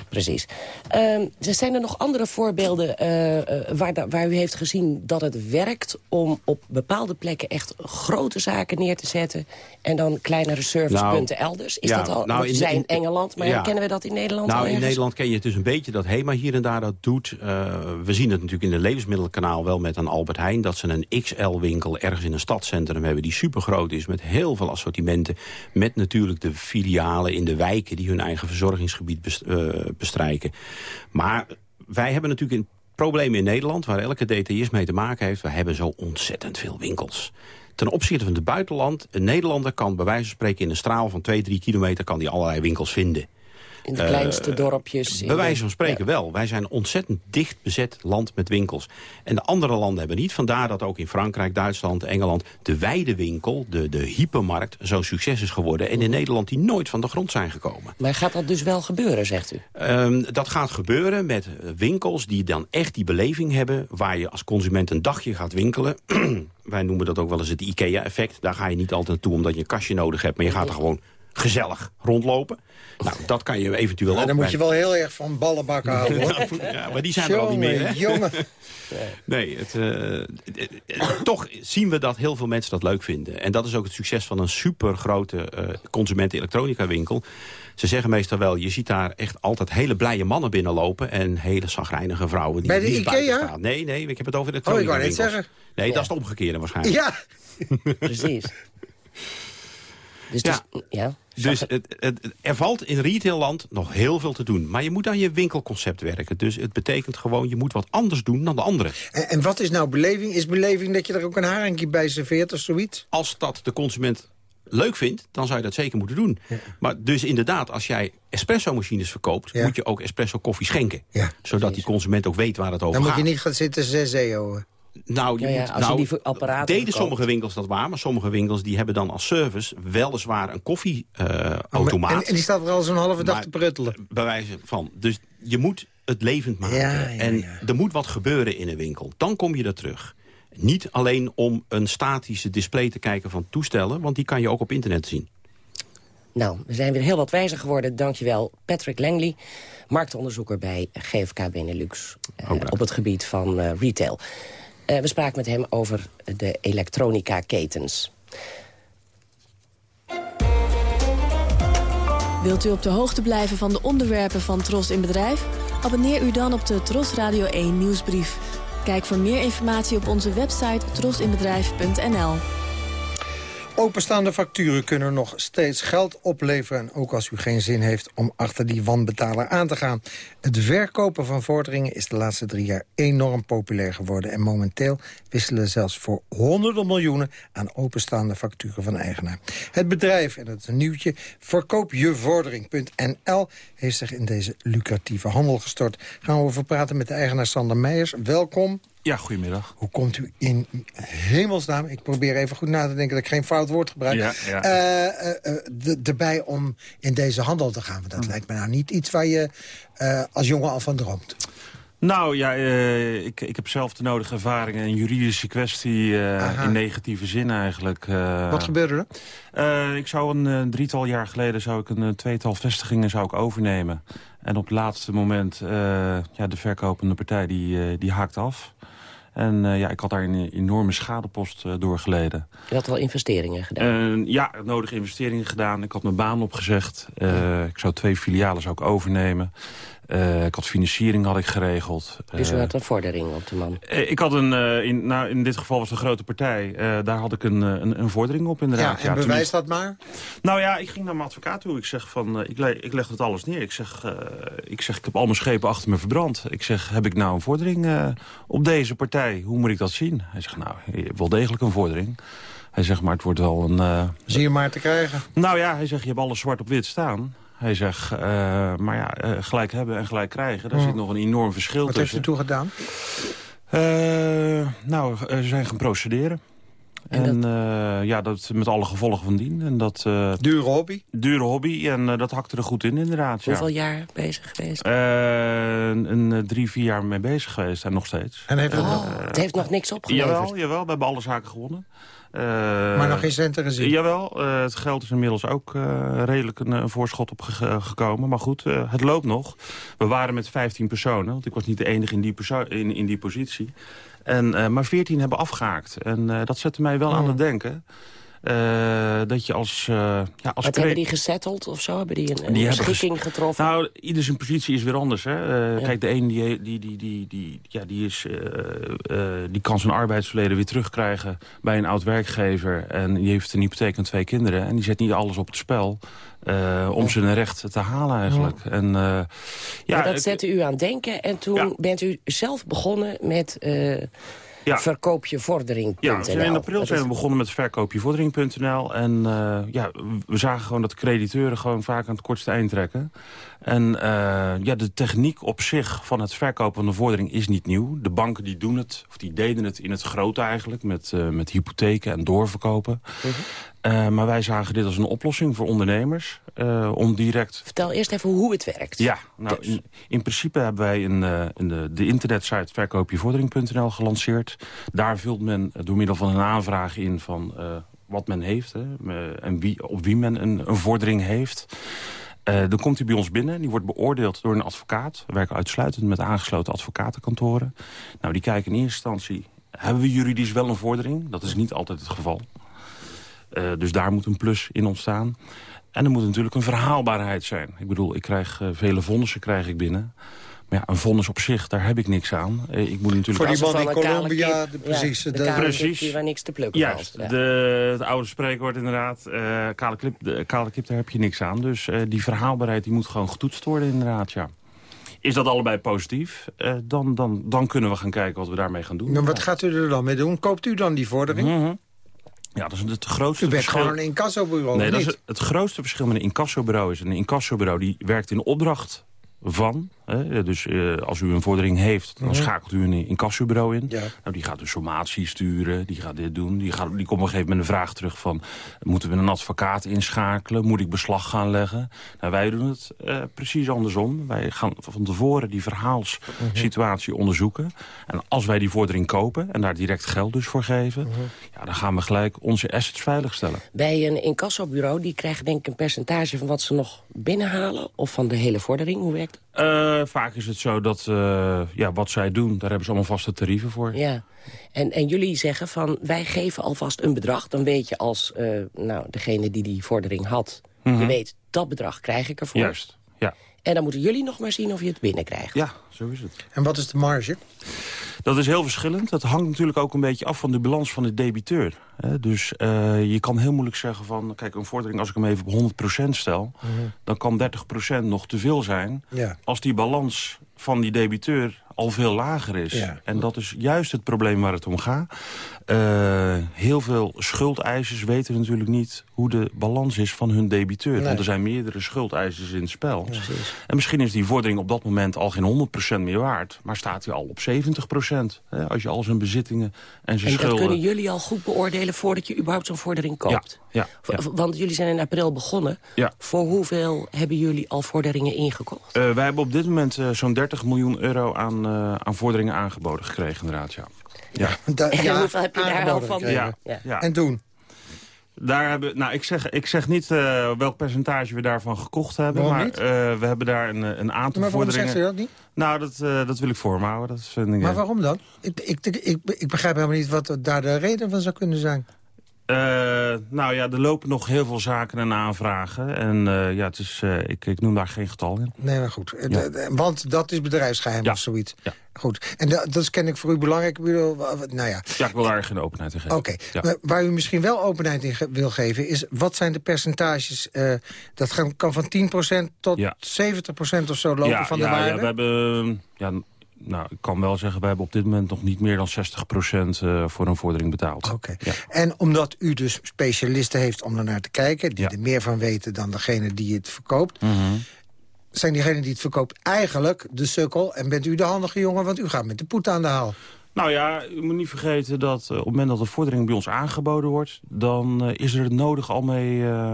precies. Ehm, er zijn er nog andere voorbeelden eh, eh, waar, waar u heeft gezien dat het werkt... om op bepaalde plekken echt grote zaken neer te zetten... en dan kleinere servicepunten Nou, elders? Is ja, dat al? nou, in- zijn in- Engeland, maar ja. kennen we dat in Nederland Nou, in? Nederland ken je het dus een beetje dat HEMA hier en daar dat doet. Eh, we zien het natuurlijk in het levensmiddelkanaal wel met een Albert Heijn... dat ze een XL-winkel ergens in een stadscentrum hebben... die supergroot is met heel veel assortimenten. Met natuurlijk de filialen in de wijken... die hun eigen verzorgingsgebied eh, bestrijken. Maar wij hebben natuurlijk een probleem in Nederland... waar elke detailist mee te maken heeft. We hebben zo ontzettend veel winkels. Ten opzichte van het buitenland, een Nederlander kan bij wijze van spreken... in een straal van 2, 3 kilometer kan die allerlei winkels vinden. In de kleinste Eh, dorpjes. Bij wijze van spreken wel. Wij zijn een ontzettend dicht bezet land met winkels. En de andere landen hebben niet. Vandaar dat ook in Frankrijk, Duitsland, Engeland... de weidewinkel, de, de hypermarkt, zo'n succes is geworden. En in Nederland die nooit van de grond zijn gekomen. Maar gaat dat dus wel gebeuren, zegt u? Ehm, dat gaat gebeuren met eh, winkels die dan echt die beleving hebben... waar je als consument een dagje gaat winkelen. Wij noemen dat ook wel eens het IKEA-effect. Daar ga je niet altijd naartoe omdat je een kastje nodig hebt... maar je gaat er gewoon gezellig rondlopen. Nou, dat kan je eventueel Ja, ook dan moet bij- je wel heel erg van ballenbakken houden, hoor. Ja, maar die zijn er al niet meer, hè? Jongen, Nee, het, eh, eh, eh, toch zien we dat heel veel mensen dat leuk vinden. En dat is ook het succes van een supergrote eh consumenten-elektronica winkel. Ze zeggen meestal wel, je ziet daar echt altijd hele blije mannen binnenlopen... en hele zagrijnige vrouwen die Bij de niet Ikea? staan. Nee, nee, ik heb het over Oh, ik elektronica wou net zeggen. Nee, dat is het omgekeerde waarschijnlijk. Ja, Precies. Dus Ja. Dus het, het- er valt in retailland nog heel veel te doen. Maar je moet aan je winkelconcept werken. Dus het betekent gewoon, je moet wat anders doen dan de anderen. en, en wat is nou beleving? Is beleving dat je er ook een haringje bij serveert of zoiets? als dat de consument leuk vindt, dan zou je dat zeker moeten doen. Maar dus inderdaad, als jij espresso-machines verkoopt... Ja. moet je ook espresso-koffie schenken. Ja, zodat die consument ook weet waar het over Dan moet gaat. je niet gaan zitten zezeeuwen. Nou, je Ja, ja, moet, als je nou, die voor apparaten deden verkoopt. sommige winkels dat waar, maar sommige winkels die hebben dan als service weliswaar een koffieautomaat. en, en die staat er al zo'n halve dag Maar- te pruttelen. bij wijze van. Dus je moet het levend maken. En er moet wat gebeuren in een winkel. Dan kom je er terug. Niet alleen om een statische display te kijken van toestellen... want die kan je ook op internet zien. Nou, we zijn weer heel wat wijzer geworden. Dankjewel, Patrick Langley, marktonderzoeker bij GFK Benelux... Uh, op het gebied van uh, retail. Uh, we spraken met hem over de elektronica-ketens. Wilt u op de hoogte blijven van de onderwerpen van Tros in Bedrijf? Abonneer u dan op de Tros Radio 1 nieuwsbrief. Kijk voor meer informatie op onze website trosinbedrijf.nl. Openstaande facturen kunnen nog steeds geld opleveren... ook als u geen zin heeft om achter die wanbetaler aan te gaan. Het verkopen van vorderingen is de laatste drie jaar enorm populair geworden... en momenteel wisselen zelfs voor honderden miljoenen... aan openstaande facturen van eigenaar. Het bedrijf, en dat is een nieuwtje, verkoopjevordering.nl... heeft zich in deze lucratieve handel gestort. Gaan we over praten met de eigenaar Sander Meijers. Welkom. Ja, goedemiddag. Hoe komt u in hemelsnaam, ik probeer even goed na te denken... dat ik geen fout woord gebruik, ja, ja. Uh, uh, de, erbij om in deze handel te gaan? Want dat hm. lijkt me nou niet iets waar je uh, als jongen al van droomt. Nou ja, uh, ik, ik heb zelf de nodige ervaringen. Een juridische kwestie uh, in negatieve zin eigenlijk. Uh, Wat gebeurde er? ik zou een drietal jaar geleden zou ik een tweetal vestigingen zou ik overnemen. En op het laatste moment, ja, de verkopende partij die, die haakt af. En uh, ja, ik had daar een enorme schadepost uh, door geleden. Je had al investeringen gedaan? Uh, ja, nodige investeringen gedaan. Ik had mijn baan opgezegd. Ik zou twee filialen zou ik overnemen. Uh, ik had financiering had ik geregeld. Dus u had een vordering op de man? Uh, ik had een, uh, in, nou, in dit geval was het een grote partij. daar had ik een, een, een, vordering op inderdaad. Ja, en ja, bewijs dat maar? Nou ja, ik ging naar mijn advocaat toe. Ik zeg van, ik, le ik leg het alles neer. Ik zeg, ik zeg, ik heb al mijn schepen achter me verbrand. Ik zeg, heb ik nou een vordering op deze partij? Hoe moet ik dat zien? Hij zegt, nou, je hebt wel degelijk een vordering. Hij zegt, maar het wordt wel een... Zie je maar te krijgen? Nou ja, hij zegt, je hebt alles zwart op wit staan. Hij zegt, uh, maar ja, uh, gelijk hebben en gelijk krijgen, daar oh. zit nog een enorm verschil Wat tussen. Wat heeft u toen gedaan? Uh, nou, ze zijn gaan procederen. En, en dat... ja, dat met alle gevolgen van dien. En dat, dure hobby? Dure hobby en dat hakte er goed in inderdaad. Hoeveel ja. jaar bezig geweest? een, een drie, vier jaar mee bezig geweest en nog steeds. En heeft oh, het heeft nog niks opgeleverd? Jawel, jawel, we hebben alle zaken gewonnen. Uh, maar nog geen centen gezien? Jawel, uh, het geld is inmiddels ook uh, redelijk een, een, voorschot op ge gekomen. Maar goed, het loopt nog. We waren met 15 personen, want ik was niet de enige in die, in, in die positie. En, maar 14 hebben afgehaakt. En dat zette mij wel aan het denken. Uh, dat je als... Uh, ja, als Wat hebben die gesetteld of zo? Hebben die een, een die getroffen? Nou, ieder zijn positie is weer anders. Hè? Uh, ja. Kijk, de een die, die, die, die, die, ja, die, is, die kan zijn arbeidsverleden weer terugkrijgen bij een oud werkgever. En die heeft een hypotheek en twee kinderen. En die zet niet alles op het spel. Uh, om zijn recht te halen eigenlijk. Ja. En, uh, ja, dat zette u aan denken. En toen ja. bent u zelf begonnen met... Uh, ja. verkoopjevordering.nl. Ja, in april zijn we begonnen met verkoopjevordering.nl. En uh, ja, we zagen gewoon dat de crediteuren gewoon vaak aan het kortste eind trekken. En uh, ja, de techniek op zich van het verkopen van de vordering is niet nieuw. De banken die doen het, of die deden het in het grote eigenlijk... met, uh, met hypotheken en doorverkopen. Uh -huh. uh, maar wij zagen dit als een oplossing voor ondernemers. Om direct... Vertel eerst even hoe het werkt. Ja, nou, dus. in, in, principe hebben wij een, een, de, de internetsite verkoopjevordering.nl gelanceerd. Daar vult men door middel van een aanvraag in van wat men heeft... Hè, en wie, op wie men een, een vordering heeft... Uh, dan komt hij bij ons binnen. Die wordt beoordeeld door een advocaat. We werken uitsluitend met aangesloten advocatenkantoren. Nou, die kijken in eerste instantie... hebben we juridisch wel een vordering? Dat is niet altijd het geval. Uh, dus daar moet een plus in ontstaan. En er moet natuurlijk een verhaalbaarheid zijn. Ik bedoel, ik krijg uh, vele vonnissen krijg ik binnen. Maar ja, een vonnis op zich, daar heb ik niks aan. Ik moet natuurlijk... Voor die man in Colombia, de, precies. Ja, de, de precies. Die waar niks te plukken Juist. Ja. De, het oude spreekwoord inderdaad. Uh, kale, klip, de, kale kip, daar heb je niks aan. Dus uh, die verhaalbaarheid die moet gewoon getoetst worden inderdaad, ja. Is dat allebei positief, uh, dan, dan, dan kunnen we gaan kijken wat we daarmee gaan doen. Nou, wat gaat u er dan mee doen? Koopt u dan die vordering? Mm -hmm. Ja, dat is het grootste U bent verschil. gewoon een incassobureau, Nee, dat is het, het grootste verschil met een incassobureau is... een incassobureau die werkt in opdracht van. Hè? Dus uh, als u een vordering heeft, dan Mhm. schakelt u een incassobureau in. Ja. Nou, die gaat een sommatie sturen, die gaat dit doen. Die, gaat, die komt op een gegeven moment een vraag terug van... moeten we een advocaat inschakelen? Moet ik beslag gaan leggen? Nou, wij doen het eh, precies andersom. Wij gaan van tevoren die verhaalssituatie onderzoeken. En als wij die vordering kopen en daar direct geld dus voor geven... ja, dan gaan we gelijk onze assets veiligstellen. Bij een incassobureau, die krijgen denk ik een percentage van wat ze nog binnenhalen? Of van de hele vordering? Hoe werkt dat? Eh, vaak is het zo dat eh, ja, wat zij doen, daar hebben ze allemaal vaste tarieven voor. Ja. En, en jullie zeggen van, wij geven alvast een bedrag. Dan weet je als eh, nou, degene die die vordering had... Mhm. je weet, dat bedrag krijg ik ervoor. Juist, ja. En dan moeten jullie nog maar zien of je het binnenkrijgt. Ja, zo is het. En wat is de marge? Dat is heel verschillend. Dat hangt natuurlijk ook een beetje af van de balans van de debiteur. Hè. Dus eh, je kan heel moeilijk zeggen van... kijk, een vordering, als ik hem even op 100% stel... dan kan 30% nog te veel zijn... Ja. als die balans van die debiteur al veel lager is. Ja. En dat is juist het probleem waar het om gaat. Eh, heel veel schuldeisers weten natuurlijk niet hoe de balans is van hun debiteur. Nee. Want er zijn meerdere schuldeisers in het spel. En misschien is die vordering op dat moment al geen 100% meer waard. Maar staat hij al op 70%. Hè, als je al zijn bezittingen en zijn En dat schulden... kunnen jullie al goed beoordelen voordat je überhaupt zo'n vordering koopt. Ja. Want jullie zijn in april begonnen. Ja. Voor hoeveel hebben jullie al vorderingen ingekocht? Eh, wij hebben op dit moment eh, zo'n 30 miljoen euro aan, eh, aan vorderingen aangeboden gekregen, inderdaad. Ja. Ja. Da- ja, hoeveel heb je daar al van? Ja. Ja. En toen? Daar hebben, nou, ik, zeg, ik zeg niet eh, welk percentage we daarvan gekocht hebben. Waarom maar eh, we hebben daar een, een aantal Maar waarom vorderingen. zegt u dat niet? Nou, dat, eh, dat wil ik voor me houden. Dat vind ik, Maar waarom dan? Ik, ik, ik, ik begrijp helemaal niet wat daar de reden van zou kunnen zijn. Eh, nou ja, er lopen nog heel veel zaken en aanvragen. En eh, ja, het is, eh, ik, ik noem daar geen getal in. Nee, maar goed. Ja. Want dat is bedrijfsgeheim Ja. of zoiets. Ja. Goed. En da- dat is ken ik voor u belangrijk. Bedoel, nou ja. Ja, ik wil daar geen openheid in geven. Oké. Waar u misschien wel openheid in ge- wil geven... is wat zijn de percentages... dat gaan, kan van 10% tot Ja. 70% of zo lopen van de ja, waarde? Ja, we hebben, ja, nou, ik kan wel zeggen, we hebben op dit moment nog niet meer dan 60% eh, voor een vordering betaald. Oké. Ja. En omdat u dus specialisten heeft om er naar te kijken... die Ja. er meer van weten dan degene die het verkoopt... Mhm. zijn diegenen die het verkoopt eigenlijk de sukkel... en bent u de handige jongen, want u gaat met de poet aan de haal. Nou ja, u moet niet vergeten dat eh, op het moment dat de vordering bij ons aangeboden wordt... dan eh, is er het nodig al mee, eh,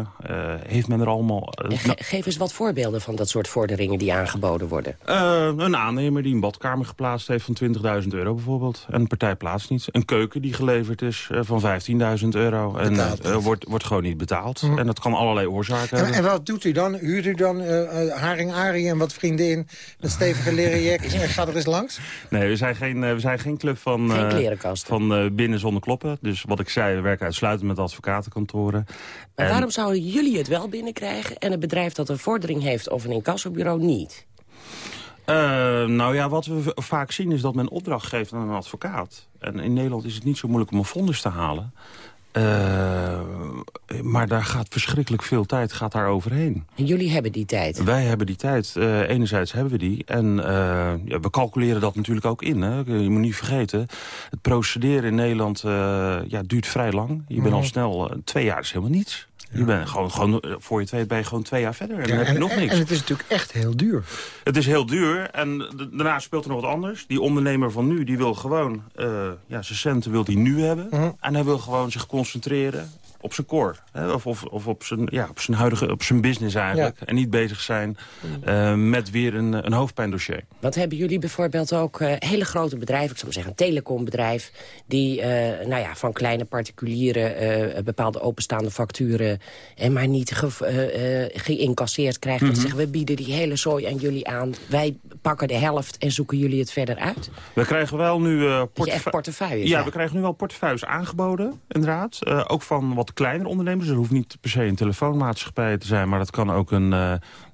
heeft men er allemaal... ge- geef eens wat voorbeelden van dat soort vorderingen die aangeboden worden. Eh, een aannemer die een badkamer geplaatst heeft van 20.000 euro bijvoorbeeld. En een partij plaatst niet. Een keuken die geleverd is van 15.000 euro. En Betaald wordt, wordt gewoon niet betaald. Mhm. En dat kan allerlei oorzaken En, hebben. en wat doet u dan? Huurt u dan Haring Arie en wat vrienden in... met stevige leren jack en gaat er eens langs? Nee, we zijn geen, we zijn geen club van, eh, van eh, binnen zonder kloppen. Dus wat ik zei, we werken uitsluitend met advocatenkantoren. Maar En- waarom zouden jullie het wel binnenkrijgen... en het bedrijf dat een vordering heeft of een incassobureau niet? Eh, nou ja, wat we vaak zien is dat men opdracht geeft aan een advocaat. En in Nederland is het niet zo moeilijk om een vonnis te halen. Eh, maar daar gaat verschrikkelijk veel tijd gaat daar overheen. En jullie hebben die tijd. Wij hebben die tijd. Eh, enerzijds hebben we die. En eh, ja, we calculeren dat natuurlijk ook in. Hè. Je moet niet vergeten, het procederen in Nederland ja, duurt vrij lang. Je bent al snel, twee jaar is helemaal niets. Je bent gewoon, gewoon, eh, voor je het weet ben je gewoon twee jaar verder. En dan heb je en, nog niks. en het is natuurlijk echt heel duur. Het is heel duur en daarna speelt er nog wat anders. Die ondernemer van nu, die wil gewoon eh, ja, zijn centen wil die nu hebben. Mhm. En hij wil gewoon zich concentreren op zijn core. Hè? Of, of, of op, zijn, ja, op zijn huidige, op zijn business eigenlijk. En niet bezig zijn eh, met weer een, een hoofdpijndossier. Wat hebben jullie bijvoorbeeld ook eh, hele grote bedrijven... ik zou maar zeggen een telecombedrijf... die eh, nou ja, van kleine particulieren bepaalde openstaande facturen... en maar niet ge, geïncasseerd krijgt. Dat Mhm. ze zeggen, we bieden die hele zooi aan jullie aan. Wij pakken de helft en zoeken jullie het verder uit. We krijgen wel nu... portefeuilles Ja, hebt. we krijgen nu wel portefeuilles aangeboden, inderdaad. Ook van wat kleinere ondernemers. Er hoeft niet per se een telefoonmaatschappij te zijn... maar dat kan ook een... eh,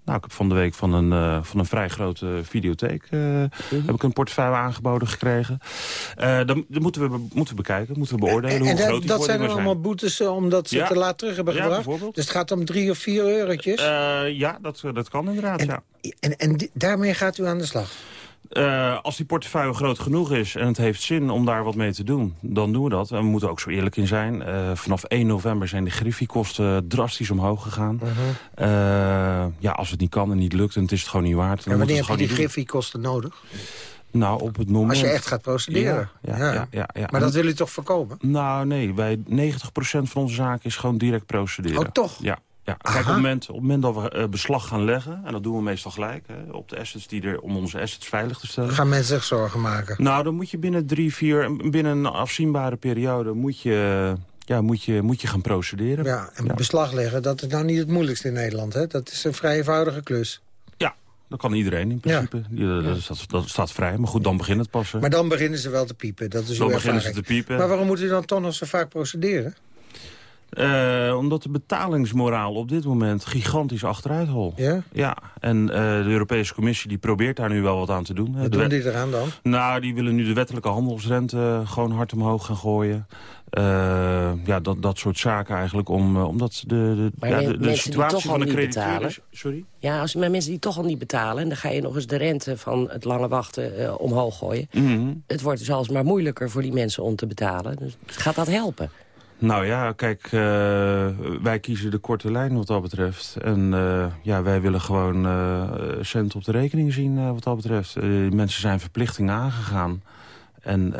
nou, ik heb van de week van een, eh, van een vrij grote videotheek... eh, Mhm. heb ik een portefeuille aangeboden gekregen. Dan, dan moeten, we, moeten we bekijken, moeten we beoordelen hoe en groot dat, die dat zijn vorderingen dan allemaal boetes omdat ze Ja. te laat terug hebben Ja, gebracht? bijvoorbeeld. Dus het gaat om drie of vier eurotjes? Ja, dat, dat kan inderdaad, ja. en en daarmee gaat u aan de slag? Uh, als die portefeuille groot genoeg is en het heeft zin om daar wat mee te doen, dan doen we dat. En we moeten ook zo eerlijk in zijn. Uh, vanaf 1 november zijn de griffiekosten drastisch omhoog gegaan. Uh -huh. ja, als het niet kan en niet lukt en het is het gewoon niet waard. En wanneer heb je die griffiekosten nodig? Nou, op het moment... Als je echt gaat procederen. Ja, ja, ja. ja, ja Maar dat wil je toch voorkomen? Nou, nee. Wij, 90% van onze zaken is gewoon direct procederen. Oh, toch? Ja. Ja, kijk, op het, moment, op het moment dat we uh, beslag gaan leggen... en dat doen we meestal gelijk, hè, op de assets die er... om onze assets veilig te stellen. Gaan mensen zich zorgen maken? Nou, dan moet je binnen drie, vier... binnen een afzienbare periode moet je... Ja, moet je, moet je gaan procederen. Ja, en beslag leggen, dat is nou niet het moeilijkste in Nederland. Hè? Dat is een vrij eenvoudige klus. Ja, dat kan iedereen in principe. Ja. Dat, dat, dat, staat vrij. Maar goed, dan begint het pas. Maar dan beginnen ze wel te piepen. Dat is dan beginnen ze te piepen. Maar waarom moet u dan toch nog zo vaak procederen? Uh, omdat de betalingsmoraal op dit moment gigantisch achteruit holt. Ja? Ja, en uh, de Europese Commissie die probeert daar nu wel wat aan te doen. Wat de doen die eraan dan? Nou, die willen nu de wettelijke handelsrente gewoon hard omhoog gaan gooien. Uh, ja, dat, dat soort zaken eigenlijk, om, omdat de, de, ja, de, de situatie van de crediteur... Sorry? Ja, als maar mensen die toch al niet betalen... en dan ga je nog eens de rente van het lange wachten uh, omhoog gooien. Mm -hmm. Het wordt dus alsmaar moeilijker voor die mensen om te betalen. Dus gaat dat helpen? Nou ja, kijk, uh, wij kiezen de korte lijn wat dat betreft. En uh, ja, wij willen gewoon uh, cent op de rekening zien wat dat betreft. mensen zijn verplichtingen aangegaan. En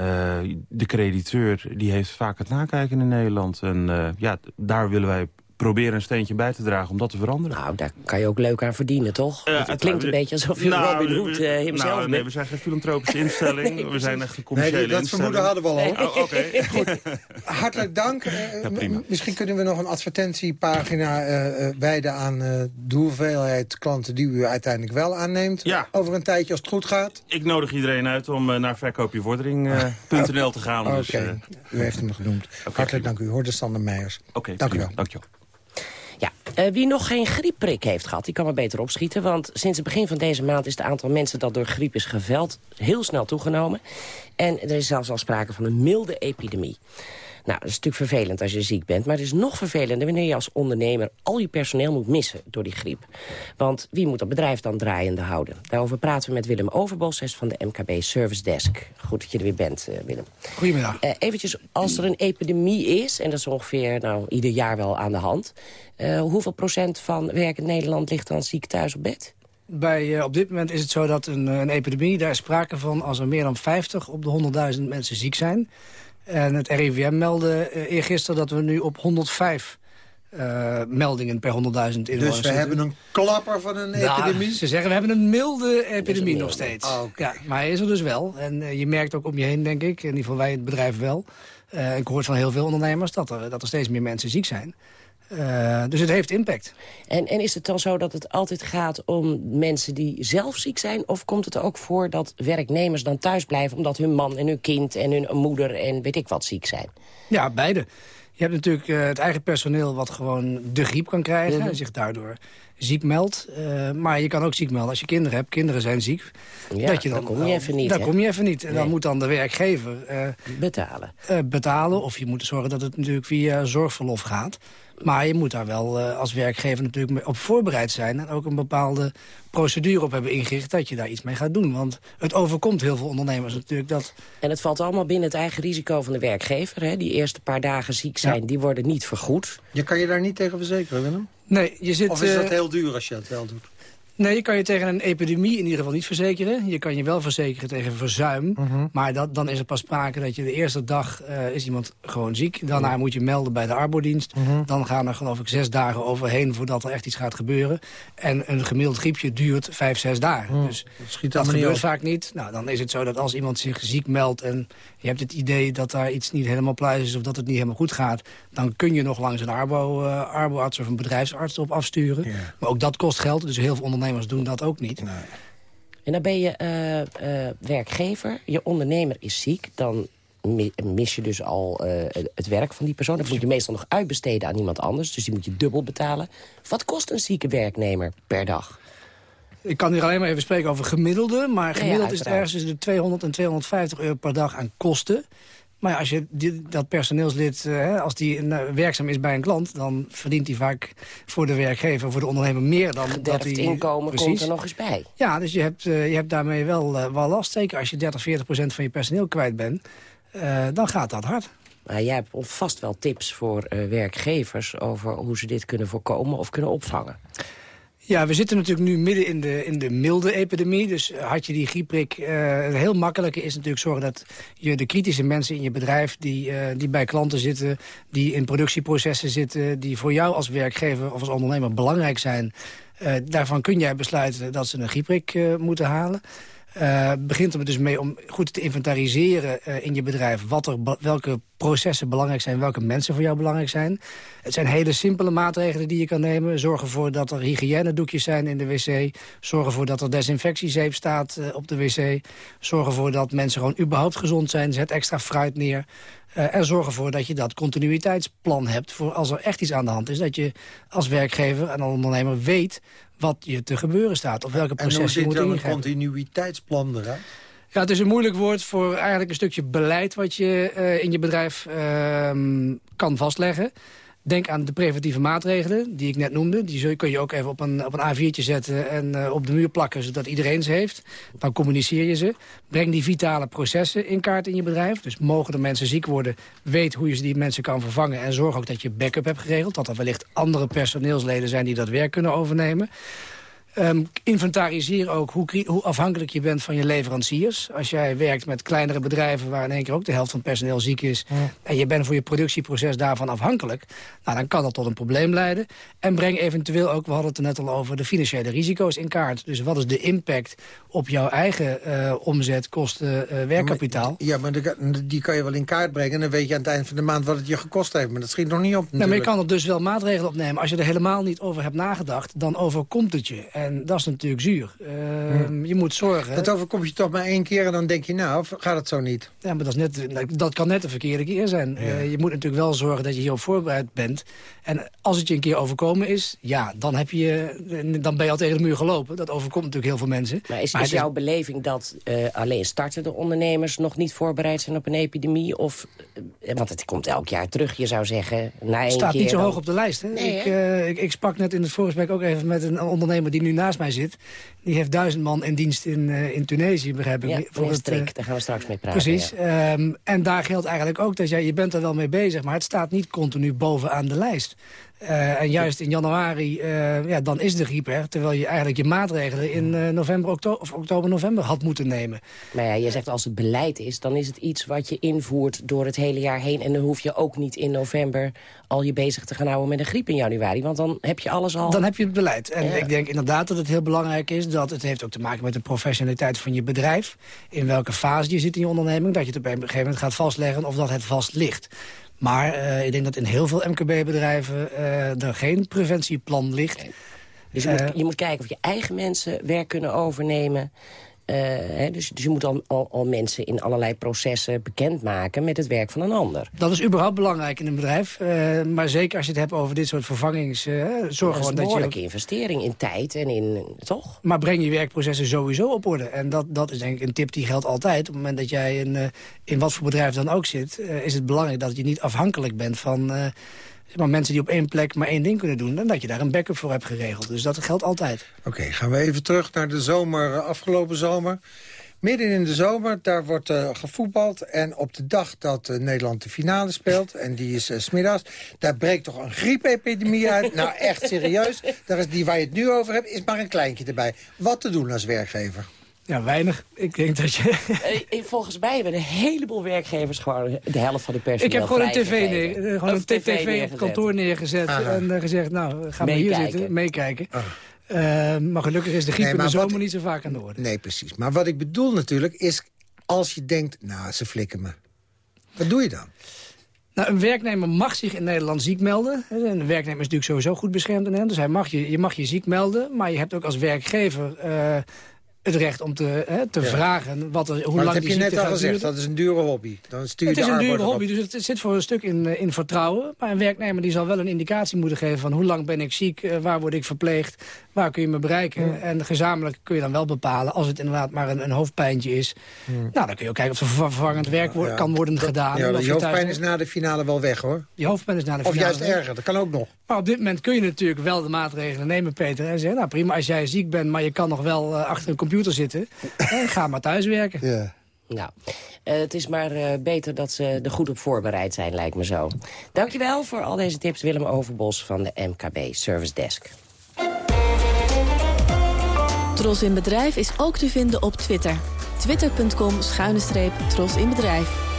de crediteur die heeft vaak het nakijken in Nederland. En ja, daar willen wij proberen een steentje bij te dragen om dat te veranderen. Nou, daar kan je ook leuk aan verdienen, toch? Uh, het klinkt een beetje alsof je nou, Robin Hood uh, hemzelf nou, Nee, we zijn geen filantropische instelling. nee, we zijn echt een commerciële nee, dat instelling. vermoeden hadden we al. Nee. Oh, Oké, okay. goed. Hartelijk dank. Uh, ja, misschien kunnen we nog een advertentiepagina wijden aan de hoeveelheid klanten die u uiteindelijk wel aanneemt. Ja. Over een tijdje als het goed gaat. Ik nodig iedereen uit om naar verkoopjevordering.nl te gaan. Oké, dus, u heeft hem genoemd. Okay, Hartelijk dank u. Hoorde Sander Meijers. Oké, okay, dank u wel. Dank je wel. Uh, wie nog geen griepprik heeft gehad, die kan maar beter opschieten. Want sinds het begin van deze maand is het aantal mensen dat door griep is geveld heel snel toegenomen. En er is zelfs al sprake van een milde epidemie. Nou, dat is natuurlijk vervelend als je ziek bent. Maar het is nog vervelender wanneer je als ondernemer al je personeel moet missen door die griep. Want wie moet dat bedrijf dan draaiende houden? Daarover praten we met Willem Overbos, hij is van de MKB Service Desk. Goed dat je er weer bent, uh, Willem. Goedemiddag. Uh, eventjes, als er een epidemie is, en dat is ongeveer nou, ieder jaar wel aan de hand... Uh, hoeveel procent van werkend Nederland ligt dan ziek thuis op bed? Bij, uh, op dit moment is het zo dat een, een epidemie, daar is sprake van... als er meer dan 50 op de 100.000 mensen ziek zijn. En het RIVM meldde uh, eergisteren dat we nu op 105 uh, meldingen per 100.000 inwoners Dus we hebben een klapper van een nou, epidemie? Ze zeggen we hebben een milde epidemie een nog steeds. Okay. ja, maar hij is er dus wel. En uh, je merkt ook om je heen, denk ik, in ieder geval wij het bedrijf wel... Uh, ik hoor van heel veel ondernemers dat er, dat er steeds meer mensen ziek zijn. Uh, dus het heeft impact. En, en is het dan zo dat het altijd gaat om mensen die zelf ziek zijn? Of komt het ook voor dat werknemers dan thuis blijven... omdat hun man en hun kind en hun moeder en weet ik wat ziek zijn? Ja, beide. Je hebt natuurlijk uh, het eigen personeel wat gewoon de griep kan krijgen... Mhm. en zich daardoor ziek meldt. Uh, maar je kan ook ziek melden als je kinderen hebt. Kinderen zijn ziek. Ja, dat je dan, dan kom je even niet. Dan hè? kom je even niet. En Nee. dan moet dan de werkgever... Betalen. betalen. Of je moet zorgen dat het natuurlijk via zorgverlof gaat. Maar je moet daar wel uh, als werkgever natuurlijk op voorbereid zijn... en ook een bepaalde procedure op hebben ingericht... dat je daar iets mee gaat doen. Want het overkomt heel veel ondernemers natuurlijk dat... En het valt allemaal binnen het eigen risico van de werkgever. Hè? Die eerste paar dagen ziek zijn, Ja. die worden niet vergoed. Je kan je daar niet tegen verzekeren, Willem? Nee, je zit, Of is dat eh, heel duur als je het wel doet? Nee, je kan je tegen een epidemie in ieder geval niet verzekeren. Je kan je wel verzekeren tegen verzuim. Mhm. Maar dat, dan is er pas sprake dat je de eerste dag uh, is iemand gewoon ziek. Daarna moet je melden bij de arbodienst. Mhm. Dan gaan er geloof ik zes dagen overheen voordat er echt iets gaat gebeuren. En een gemiddeld griepje duurt vijf, zes dagen. Mhm. Dus Dat schiet dat gebeurt op. vaak niet. Nou, dan is het zo dat als iemand zich ziek meldt... en je hebt het idee dat daar iets niet helemaal pluis is... of dat het niet helemaal goed gaat... dan kun je nog langs een arbo, uh, arboarts of een bedrijfsarts op afsturen. Ja. Maar ook dat kost geld. Dus heel veel ondernemers doen dat ook niet. En dan ben je uh, uh, werkgever, je ondernemer is ziek... dan mi mis je dus al uh, het werk van die persoon. Dat moet je meestal nog uitbesteden aan iemand anders. Dus die moet je dubbel betalen. Wat kost een zieke werknemer per dag? Ik kan hier alleen maar even spreken over gemiddelde. Maar ja, gemiddeld is het ergens tussen de 200 en 250 euro per dag aan kosten. Maar ja, als je die, dat personeelslid, uh, als die uh, werkzaam is bij een klant... dan verdient hij vaak voor de werkgever, voor de ondernemer meer dan Gederfd dat hij... inkomen precies. komt er nog eens bij. Ja, dus je hebt, uh, je hebt daarmee wel, wel last. Zeker als je 30, 40 procent van je personeel kwijt bent, dan gaat dat hard. Maar jij hebt vast wel tips voor werkgevers over hoe ze dit kunnen voorkomen of kunnen opvangen. Ja, we zitten natuurlijk nu midden in de, in de milde epidemie. Dus had je die griepprik... Uh, het heel makkelijke is natuurlijk zorgen dat je de kritische mensen in je bedrijf... Die, uh, die bij klanten zitten, die in productieprocessen zitten... die voor jou als werkgever of als ondernemer belangrijk zijn... Uh, daarvan kun jij besluiten dat ze een griepprik moeten halen. Uh, begint er dus mee om goed te inventariseren uh, in je bedrijf... Wat er, welke processen belangrijk zijn, welke mensen voor jou belangrijk zijn. Het zijn hele simpele maatregelen die je kan nemen. Zorg ervoor dat er hygiënedoekjes zijn in de wc. Zorg ervoor dat er desinfectiezeep staat uh, op de wc. Zorg ervoor dat mensen gewoon überhaupt gezond zijn. Zet extra fruit neer. Uh, en zorg ervoor dat je dat continuïteitsplan hebt... voor als er echt iets aan de hand is. Dat je als werkgever en ondernemer weet wat je te gebeuren staat. Of welke processen je moet En ingrijpen. hoe ziet dan een continuïteitsplan eruit? Ja, het is een moeilijk woord voor eigenlijk een stukje beleid... wat je uh, in je bedrijf uh, kan vastleggen. Denk aan de preventieve maatregelen die ik net noemde. Die kun je ook even op een, op een A4'tje zetten en uh, op de muur plakken... zodat iedereen ze heeft. Dan communiceer je ze. Breng die vitale processen in kaart in je bedrijf. Dus mogen er mensen ziek worden, weet hoe je die mensen kan vervangen... en zorg ook dat je backup hebt geregeld. Dat er wellicht andere personeelsleden zijn die dat werk kunnen overnemen. Um, inventariseer ook hoe, hoe, afhankelijk je bent van je leveranciers. Als jij werkt met kleinere bedrijven waar in één keer ook de helft van het personeel ziek is... Ja. en je bent voor je productieproces daarvan afhankelijk... Nou, dan kan dat tot een probleem leiden. En breng eventueel ook, we hadden het er net al over... de financiële risico's in kaart. Dus wat is de impact op jouw eigen uh, omzet, kosten, uh, werkkapitaal? Ja, maar de, die kan je wel in kaart brengen... en dan weet je aan het eind van de maand wat het je gekost heeft. Maar dat schiet nog niet op nee, maar je kan er dus wel maatregelen opnemen. Als je er helemaal niet over hebt nagedacht, dan overkomt het je. En dat is natuurlijk zuur. Uh, hmm. Je moet zorgen... Dat overkomt je toch maar één keer en dan denk je, nou, gaat het zo niet? Ja, maar dat, is net, dat kan net de verkeerde keer zijn. Ja. Uh, je moet natuurlijk wel zorgen dat je hierop voorbereid bent. En als het je een keer overkomen is, ja, dan, heb je, dan ben je al tegen de muur gelopen. Dat overkomt natuurlijk heel veel mensen. Maar is, maar is jouw is... beleving dat uh, alleen startende ondernemers nog niet voorbereid zijn op een epidemie? Of, want het komt elk jaar terug, je zou zeggen, na Het staat keer niet zo dan... hoog op de lijst. Hè? Nee, ik, ik, ik sprak net in het voorgesprek ook even met een ondernemer die nu naast mij zit. Die heeft duizend man in dienst in, uh, in Tunesië, begrijp ik. Ja, voor het, uh, daar gaan we straks mee praten. Precies. Ja. Um, en daar geldt eigenlijk ook dat jij, je bent er wel mee bezig... maar het staat niet continu bovenaan de lijst. Uh, en juist in januari, ja, dan is de griep er... terwijl je eigenlijk je maatregelen in november, oktober, of oktober, november had moeten nemen. Maar ja, je zegt als het beleid is, dan is het iets wat je invoert door het hele jaar heen... en dan hoef je ook niet in november al je bezig te gaan houden met een griep in januari. Want dan heb je alles al... Dan heb je het beleid. En ja. ik denk inderdaad dat het heel belangrijk is... dat het heeft ook te maken met de professionaliteit van je bedrijf. In welke fase je zit in je onderneming. Dat je het op een gegeven moment gaat vastleggen of dat het vast ligt. Maar uh, ik denk dat in heel veel MKB-bedrijven uh, er geen preventieplan ligt. Dus je, moet, je moet kijken of je eigen mensen werk kunnen overnemen... Hè, dus, dus je moet al, al, al, mensen in allerlei processen bekendmaken met het werk van een ander. Dat is überhaupt belangrijk in een bedrijf. Uh, maar zeker als je het hebt over dit soort vervangings... Uh, zorg dat is een behoorlijke je... investering in tijd en in... toch? Maar breng je werkprocessen sowieso op orde. En dat, dat is denk ik een tip die geldt altijd. Op het moment dat jij in, in wat voor bedrijf dan ook zit... is het belangrijk dat je niet afhankelijk bent van maar mensen die op één plek maar één ding kunnen doen... en dat je daar een backup voor hebt geregeld. Dus dat geldt altijd. Oké, okay, gaan we even terug naar de zomer, afgelopen zomer. Midden in de zomer, daar wordt uh, gevoetbald. En op de dag dat uh, Nederland de finale speelt, en die is uh, smiddags... daar breekt toch een griepepidemie uit. nou, echt serieus. Daar is die waar je het nu over hebt, is maar een kleintje erbij. Wat te doen als werkgever? Ja, weinig. Ik denk dat je... Volgens mij hebben een heleboel werkgevers gewoon de helft van de personeel Ik heb gewoon een tv, neer, gewoon een tv, TV op kantoor neergezet Aha. en uh, gezegd, nou, ga maar hier zitten, meekijken. Uh, maar gelukkig is de griep nee, in de zomer wat, niet zo vaak aan de orde. Nee, precies. Maar wat ik bedoel natuurlijk is, als je denkt, nou, ze flikken me. Wat doe je dan? Nou, een werknemer mag zich in Nederland ziek melden. Een werknemer is natuurlijk sowieso goed beschermd in Nederland. Dus hij mag je, je mag je ziek melden. Maar je hebt ook als werkgever... Uh, het recht om te, hè, te vragen wat er, hoe lang dat heb die je net al gezegd, duren. dat is een dure hobby. Dan stuur je Het is een dure hobby, op. dus het zit voor een stuk in, eh, in vertrouwen. Maar een werknemer die zal wel een indicatie moeten geven... van hoe lang ben ik ziek, eh, waar word ik verpleegd, waar kun je me bereiken. En gezamenlijk kun je dan wel bepalen, als het inderdaad maar een, een hoofdpijntje is... nou, dan kun je ook kijken of er verva- vervangend werk wo- kan worden gedaan. Ja, of je hoofdpijn is na de finale wel weg, hoor. Die hoofdpijn is na de Of finale juist weg. erger, dat kan ook nog. Maar op dit moment kun je natuurlijk wel de maatregelen nemen, Peter. En zeggen, nou prima, als jij ziek bent, maar je kan nog wel eh, achter een computer zitten... eh, ga maar thuiswerken. Ja. Nou, eh, het is maar eh, beter dat ze er goed op voorbereid zijn, lijkt me zo. Dankjewel voor al deze tips, Willem Overbos van de MKB Service Desk. Tros in Bedrijf is ook te vinden op Twitter. Twitter.com schuine streep Tros in Bedrijf.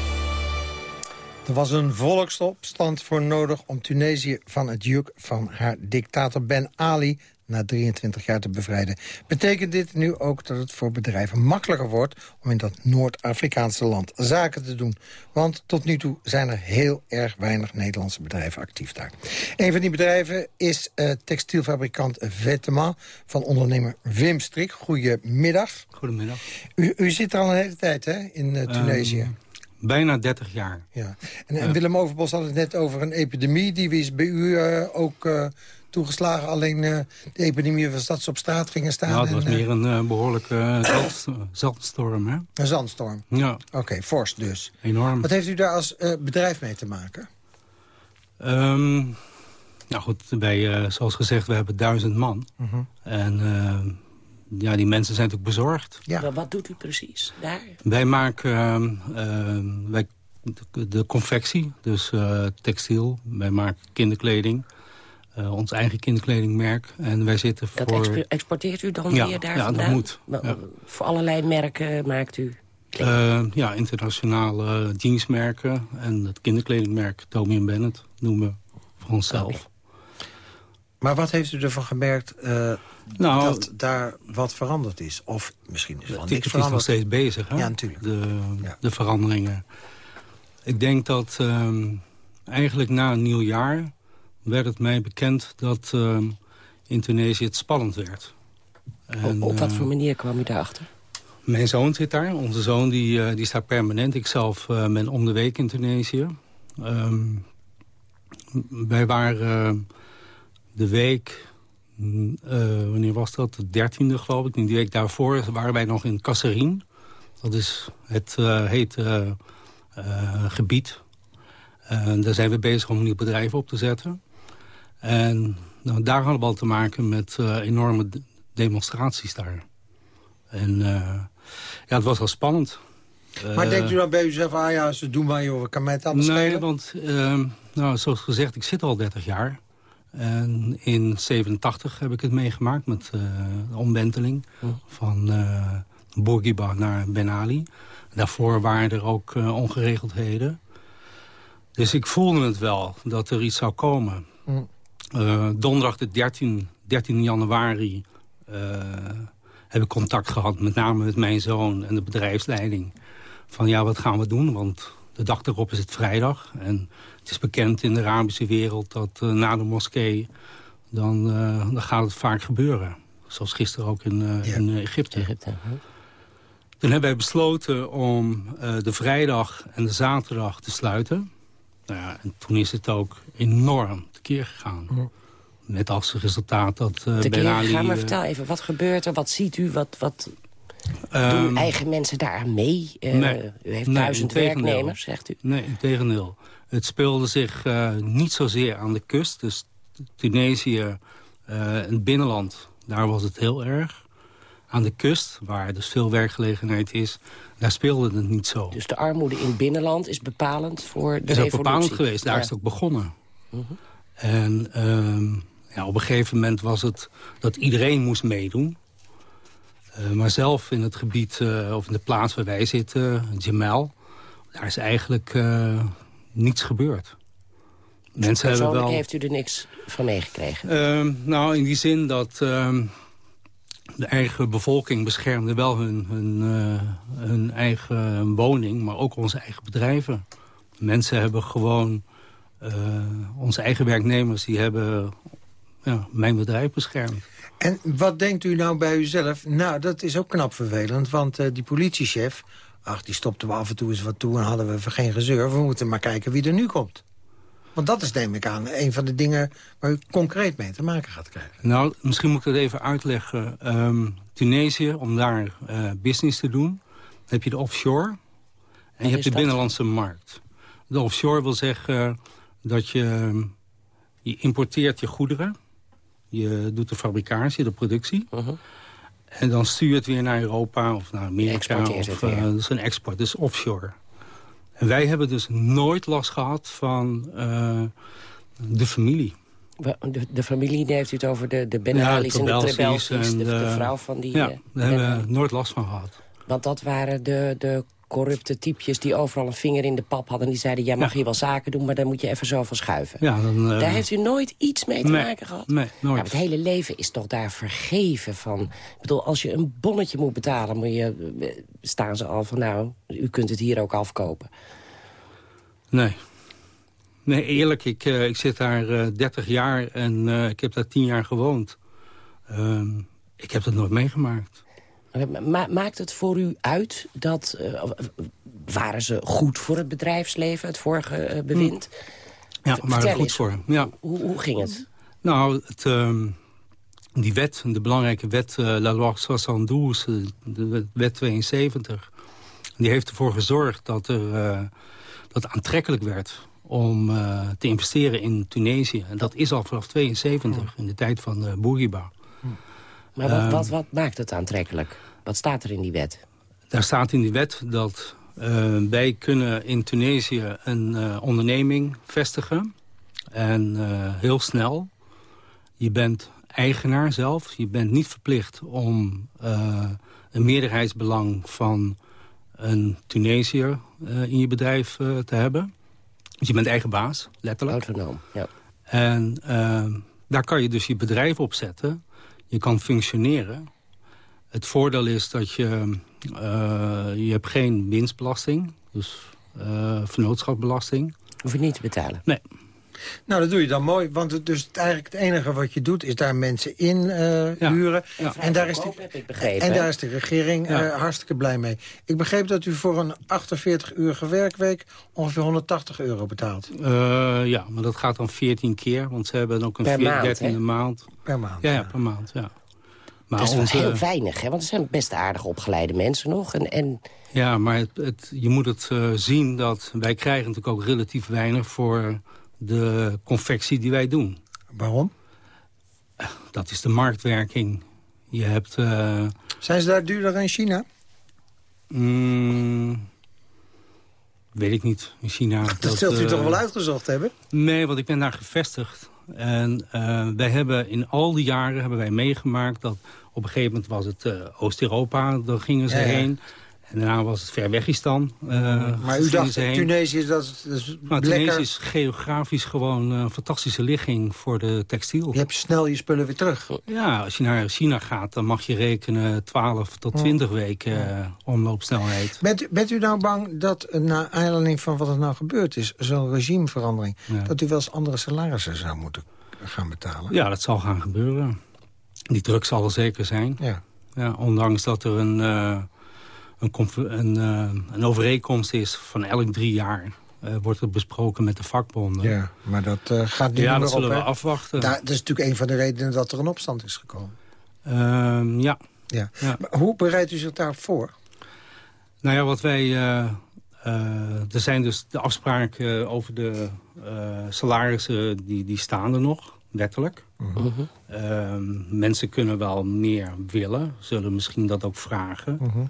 Er was een volksopstand voor nodig om Tunesië van het juk van haar dictator Ben Ali na 23 jaar te bevrijden. Betekent dit nu ook dat het voor bedrijven makkelijker wordt... om in dat Noord-Afrikaanse land zaken te doen? Want tot nu toe zijn er heel erg weinig Nederlandse bedrijven actief daar. Een van die bedrijven is eh, textielfabrikant Vetement... van ondernemer Wim Strik. Goedemiddag. Goedemiddag. U, u zit er al een hele tijd hè, in eh, Tunesië. Ehm, bijna 30 jaar. Ja. En, en Willem Overbos had het net over een epidemie. Die is bij u eh, ook eh, toegeslagen. Alleen eh, de epidemie was dat ze op straat gingen staan. Nou, het was en, eh, meer een eh, behoorlijke eh, zand- zandstorm, hè? Een zandstorm. Ja. Oké, fors dus. Enorm. Wat heeft u daar als eh, bedrijf mee te maken? Ehm, nou goed, wij, eh, zoals gezegd, we hebben duizend man. Mhm. En eh, ja, die mensen zijn natuurlijk bezorgd. Maar wat doet u precies daar? Wij maken ehm, ehm, wij, de, confectie, dus eh, textiel. Wij maken kinderkleding. eh, ons eigen kinderkledingmerk. En wij zitten Dat voor... expo- exporteert u dan Ja, weer daar ja, dat moet. Ja. Voor allerlei merken maakt u... Eh, ja, internationale jeansmerken. En het kinderkledingmerk Tommy Bennett noemen we voor onszelf. Maar wat heeft u ervan gemerkt eh, Nou, dat daar wat veranderd is? Of misschien is er wel Het niks is nog veranderd. steeds bezig, hè? Ja, natuurlijk. De, de veranderingen. Ik denk dat ehm, eigenlijk na een nieuw jaar werd het mij bekend dat ehm, in Tunesië het spannend werd. En, op wat eh, voor manier kwam u daarachter? Mijn zoon zit daar. Onze zoon die, eh, die staat permanent. Ik zelf eh, ben om de week in Tunesië. Ehm, wij waren eh, de week... mm, eh, wanneer was dat? De dertiende geloof ik. Die week daarvoor waren wij nog in Kasserine. Dat is het uh, heet uh, gebied. En daar zijn we bezig om een nieuw bedrijf op te zetten. En nou, daar hadden we al te maken met enorme demonstraties daar. En ja, het was wel spannend. Maar denkt u dan bij uzelf, ah ja, ze doen maar joh, kan mij het anders Nee, want uh, nou, zoals gezegd, ik zit al 30 jaar. En in 87 heb ik het meegemaakt met uh, de omwenteling van uh, Bourguiba naar Ben Ali. Daarvoor waren er ook uh, ongeregeldheden. Dus ik voelde het wel dat er iets zou komen. Mm. donderdag de 13, 13 januari heb ik contact gehad, met name met mijn zoon en de bedrijfsleiding. Van ja, wat gaan we doen? Want de dag erop is het vrijdag. En het is bekend in de Arabische wereld dat uh, na de moskee... Dan, uh, dan gaat het vaak gebeuren. Zoals gisteren ook in, uh, ja. in Egypte. Toen hebben wij besloten om de vrijdag en de zaterdag te sluiten. Nou ja, en toen is het ook enorm tekeer gegaan. Hm. Met als resultaat dat uh, Ben Ali... gegaan, maar vertel even, wat gebeurt er? Wat ziet u? Wat, wat um, doen eigen mensen daaraan mee? Uh, nee, u heeft nee, duizend werknemers, zegt u. Nee, in tegendeel. Het speelde zich uh, niet zozeer aan de kust. Dus Tunesië, het binnenland, daar was het heel erg. Aan de kust, waar dus veel werkgelegenheid is, daar speelde het niet zo. Dus de armoede in het binnenland is bepalend voor de is revolutie? Is ook bepalend geweest, daar ja. is het ook begonnen. -huh. En um, ja, op een gegeven moment was het dat iedereen moest meedoen. Uh, maar zelf in het gebied, uh, of in de plaats waar wij zitten, Jamal... daar is eigenlijk uh, niets gebeurd. Dus Mensen hebben wel... heeft u er niks van meegekregen? Uh, nou, in die zin dat ehm, de eigen bevolking beschermde wel hun, hun, hun eigen woning... maar ook onze eigen bedrijven. Mensen hebben gewoon... onze eigen werknemers die hebben ja, mijn bedrijf beschermt. En wat denkt u nou bij uzelf? Nou, dat is ook knap vervelend, want uh, die politiechef... ach, die stopte we af en toe eens wat toe en hadden we geen gezeur. We moeten maar kijken wie er nu komt. Want dat is, neem ik aan, een van de dingen waar u concreet mee te maken gaat krijgen. Nou, misschien moet ik dat even uitleggen. Um, Tunesië, om daar uh, business te doen, heb je de offshore... en je hebt de binnenlandse markt. De offshore wil zeggen dat je, je importeert je goederen... je doet de fabricatie, de productie... Uh -huh. En dan stuur je het weer naar Europa of naar Amerika. Of, uh, dat is een export, dus offshore. En wij hebben dus nooit last gehad van uh, de familie. De, de, familie, daar heeft u het over de, de ja, en de Trebelsis, de, de, vrouw van die... Ja, daar hebben we nooit last van gehad. Want dat waren de, de corrupte typjes die overal een vinger in de pap hadden. Die zeiden, jij mag ja. hier wel zaken doen, maar daar moet je even zo van schuiven. Ja, dan, uh, daar heeft u nooit iets mee te nee, maken gehad? Nee, nooit. Ja, het hele leven is toch daar vergeven van. Ik bedoel, als je een bonnetje moet betalen, moet je, staan ze al van... nou, u kunt het hier ook afkopen. Nee. Nee, eerlijk, ik, uh, ik zit daar uh, 30 jaar en ik heb daar 10 jaar gewoond. ik heb dat nooit meegemaakt. Ma maakt het voor u uit dat... Uh, waren ze goed voor het bedrijfsleven, het vorige uh, bewind? Ja, Vertel maar goed eens, voor. Ja. Hoe, hoe ging het? Nou, het, um, die wet, de belangrijke wet, uh, La Loi 72, de wet 72... die heeft ervoor gezorgd dat, er, dat het aantrekkelijk werd om te investeren in Tunesië. En dat is al vanaf 72, in de tijd van Bourguiba. Maar wat, wat, wat maakt het aantrekkelijk? Wat staat er in die wet? Daar staat in die wet dat uh, wij kunnen in Tunesië een uh, onderneming vestigen. En uh, heel snel. Je bent eigenaar zelf. Je bent niet verplicht om een meerderheidsbelang van een Tunesiër in je bedrijf te hebben. Dus je bent eigen baas, letterlijk. Autonoom, ja. En daar kan je dus je bedrijf op zetten. Je kan functioneren. Het voordeel is dat je, uh, je hebt geen winstbelasting. Dus uh, vennootschapsbelasting. Hoef je niet te betalen? Nee. Nou, dat doe je dan mooi, want het, dus het, eigenlijk het enige wat je doet... is daar mensen in uh, ja. huren. Ja. En, daar is de, begrepen, en daar is de regering ja. uh, hartstikke blij mee. Ik begreep dat u voor een 48-urige werkweek... ongeveer 180 euro betaalt. Uh, ja, maar dat gaat dan 14 keer, want ze hebben ook een 14e maand. Per maand, ja, ja, per maand, ja. Maar dat is onze... heel weinig, hè? want er zijn best aardig opgeleide mensen nog. En, en... Ja, maar het, het, je moet het uh, zien dat wij krijgen natuurlijk ook relatief weinig... voor de confectie die wij doen. Waarom? Dat is de marktwerking. Je hebt... Uh... Zijn ze daar duurder in China? Mm, weet ik niet, in China. Dat, dat zult u uh... toch wel uitgezocht hebben? Nee, want ik ben daar gevestigd. En uh, wij hebben in al die jaren hebben wij meegemaakt dat op een gegeven moment was het Oost-Europa, daar gingen ze ja, ja. heen. En daarna was het ver Wegistan. Uh, maar u dacht, Tunesië is, dat is, dat is nou, Tunesië is geografisch gewoon een fantastische ligging voor de textiel. Je hebt snel je spullen weer terug. Ja, als je naar China gaat, dan mag je rekenen 12 tot 20 weken uh, omloopsnelheid. Bent, bent u nou bang dat, na aanleiding van wat er nou gebeurd is, zo'n regimeverandering, ja. dat u wel eens andere salarissen zou moeten gaan betalen? Ja, dat zal gaan gebeuren. Die druk zal er zeker zijn. Ja. Ja, ondanks dat er een... Uh, een, een, uh, een, overeenkomst is van elk drie jaar... Uh, wordt er besproken met de vakbonden. Ja, maar dat uh, gaat niet ja, meer dat zullen op, we afwachten. Daar, dat is natuurlijk een van de redenen dat er een opstand is gekomen. Uh, ja. ja. ja. Maar hoe bereidt u zich daarop voor? Nou ja, wat wij... er zijn dus de afspraken over de salarissen, die, die staan er nog wettelijk. Uh -huh. uh, mensen kunnen wel meer willen, zullen misschien dat ook vragen. Uh -huh.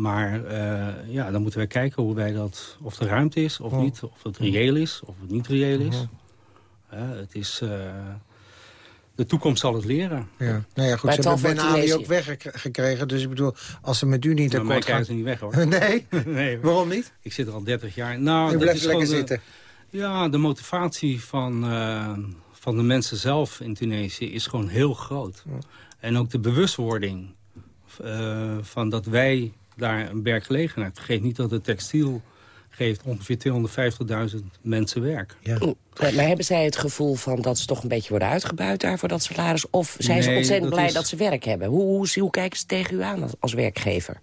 Maar uh, ja, dan moeten wij kijken hoe wij dat, of er ruimte is of niet. Of het reëel is, of het niet reëel is. het is... Uh, de toekomst zal het leren. Ja. Nou ja, goed, ze hebben Ben Ali ook weggekregen. Dus ik bedoel, als ze met u niet akkoord gaan... krijgen ze niet weg, hoor. nee? nee Waarom niet? Ik zit er al 30 jaar. Nou, blijft lekker zitten. De, ja, de motivatie van, uh, van de mensen zelf in Tunesië is gewoon heel groot. Ja. En ook de bewustwording uh, van dat wij daar een werkgelegenheid. Vergeet niet dat de textiel geeft ongeveer 250.000 mensen werk. Ja. Maar hebben zij het gevoel van dat ze toch een beetje worden uitgebuit daar voor dat salaris? Of zijn ze ontzettend dat blij is- dat ze werk hebben? Hoe, hoe, hoe kijken ze tegen u aan als, als werkgever?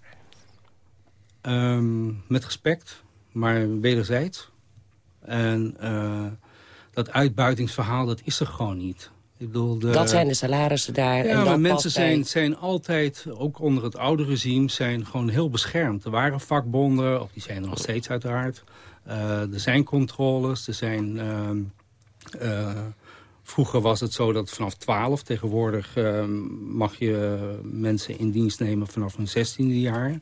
Ehm, met respect, maar wederzijds. En eh, dat uitbuitingsverhaal, dat is er gewoon niet. Ik bedoel, de... Dat zijn de salarissen daar. en Ja, maar mensen zijn, zijn altijd, ook onder het oude regime, zijn gewoon heel beschermd. Er waren vakbonden, of die zijn er nog steeds uiteraard. Eh, er zijn controles, er zijn... ehm, eh, vroeger was het zo dat vanaf 12, tegenwoordig ehm, mag je mensen in dienst nemen vanaf hun 16e jaar.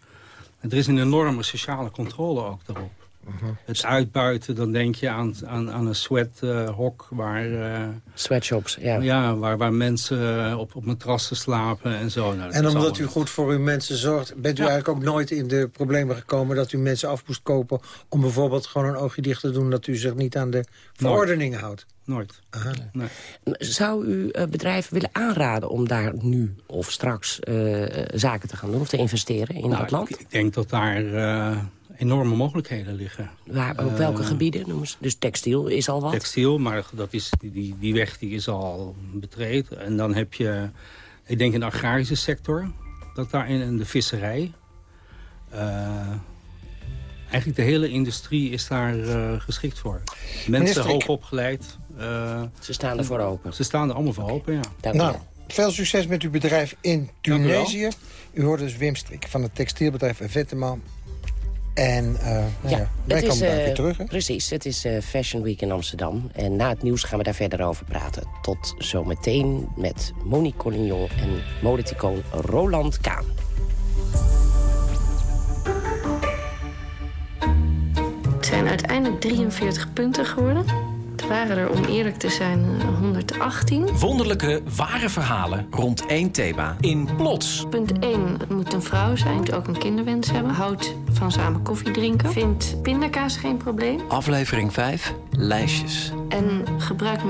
En er is een enorme sociale controle ook daarop. Het uitbuiten, dan denk je aan, aan, aan een sweathok waar... eh, Sweatshops, ja. Ja, waar, waar mensen eh, op, op matrassen slapen en zo. Nou, En omdat u goed voor uw mensen zorgt... bent u eigenlijk ook nooit in de problemen gekomen... dat u mensen af moest kopen om bijvoorbeeld gewoon een oogje dicht te doen... dat u zich niet aan de verordeningen houdt? Nooit. Nee. Zou u eh, bedrijven willen aanraden om daar nu of straks eh, zaken te gaan doen... of te investeren in Nou, dat land? Ik, ik denk dat daar eh, enorme mogelijkheden liggen. Waar, op welke Eh, gebieden? Noem eens. Dus textiel is al wat? Textiel, maar dat is, die- die, weg die is al betreden. En dan heb je, ik denk in de agrarische sector, dat daar in, in de visserij... eh, eigenlijk de hele industrie is daar eh, geschikt voor. Mensen hoog opgeleid. eh, ze staan er voor open. Ze staan er allemaal voor open, ja. Nou, veel succes met uw bedrijf in Dank u. Tunesië. U hoort dus Wim Strik van het textielbedrijf Vetteman. En eh, nou ja, wij het komen is, daar eh, weer terug. Hè? Precies, het is eh, Fashion Week in Amsterdam. En na het nieuws gaan we daar verder over praten. Tot zometeen met Monique Collignon en modeticoon Roland Kaan. Het zijn uiteindelijk 43 punten geworden. Het waren er, om eerlijk te zijn, eh, 118. Wonderlijke, ware verhalen rond één thema. In Plots. Punt 1, het moet een vrouw zijn. Moet ook een kinderwens hebben. Houdt van samen koffie drinken. Vindt pindakaas geen probleem. Aflevering 5. Lijstjes. En gebruikt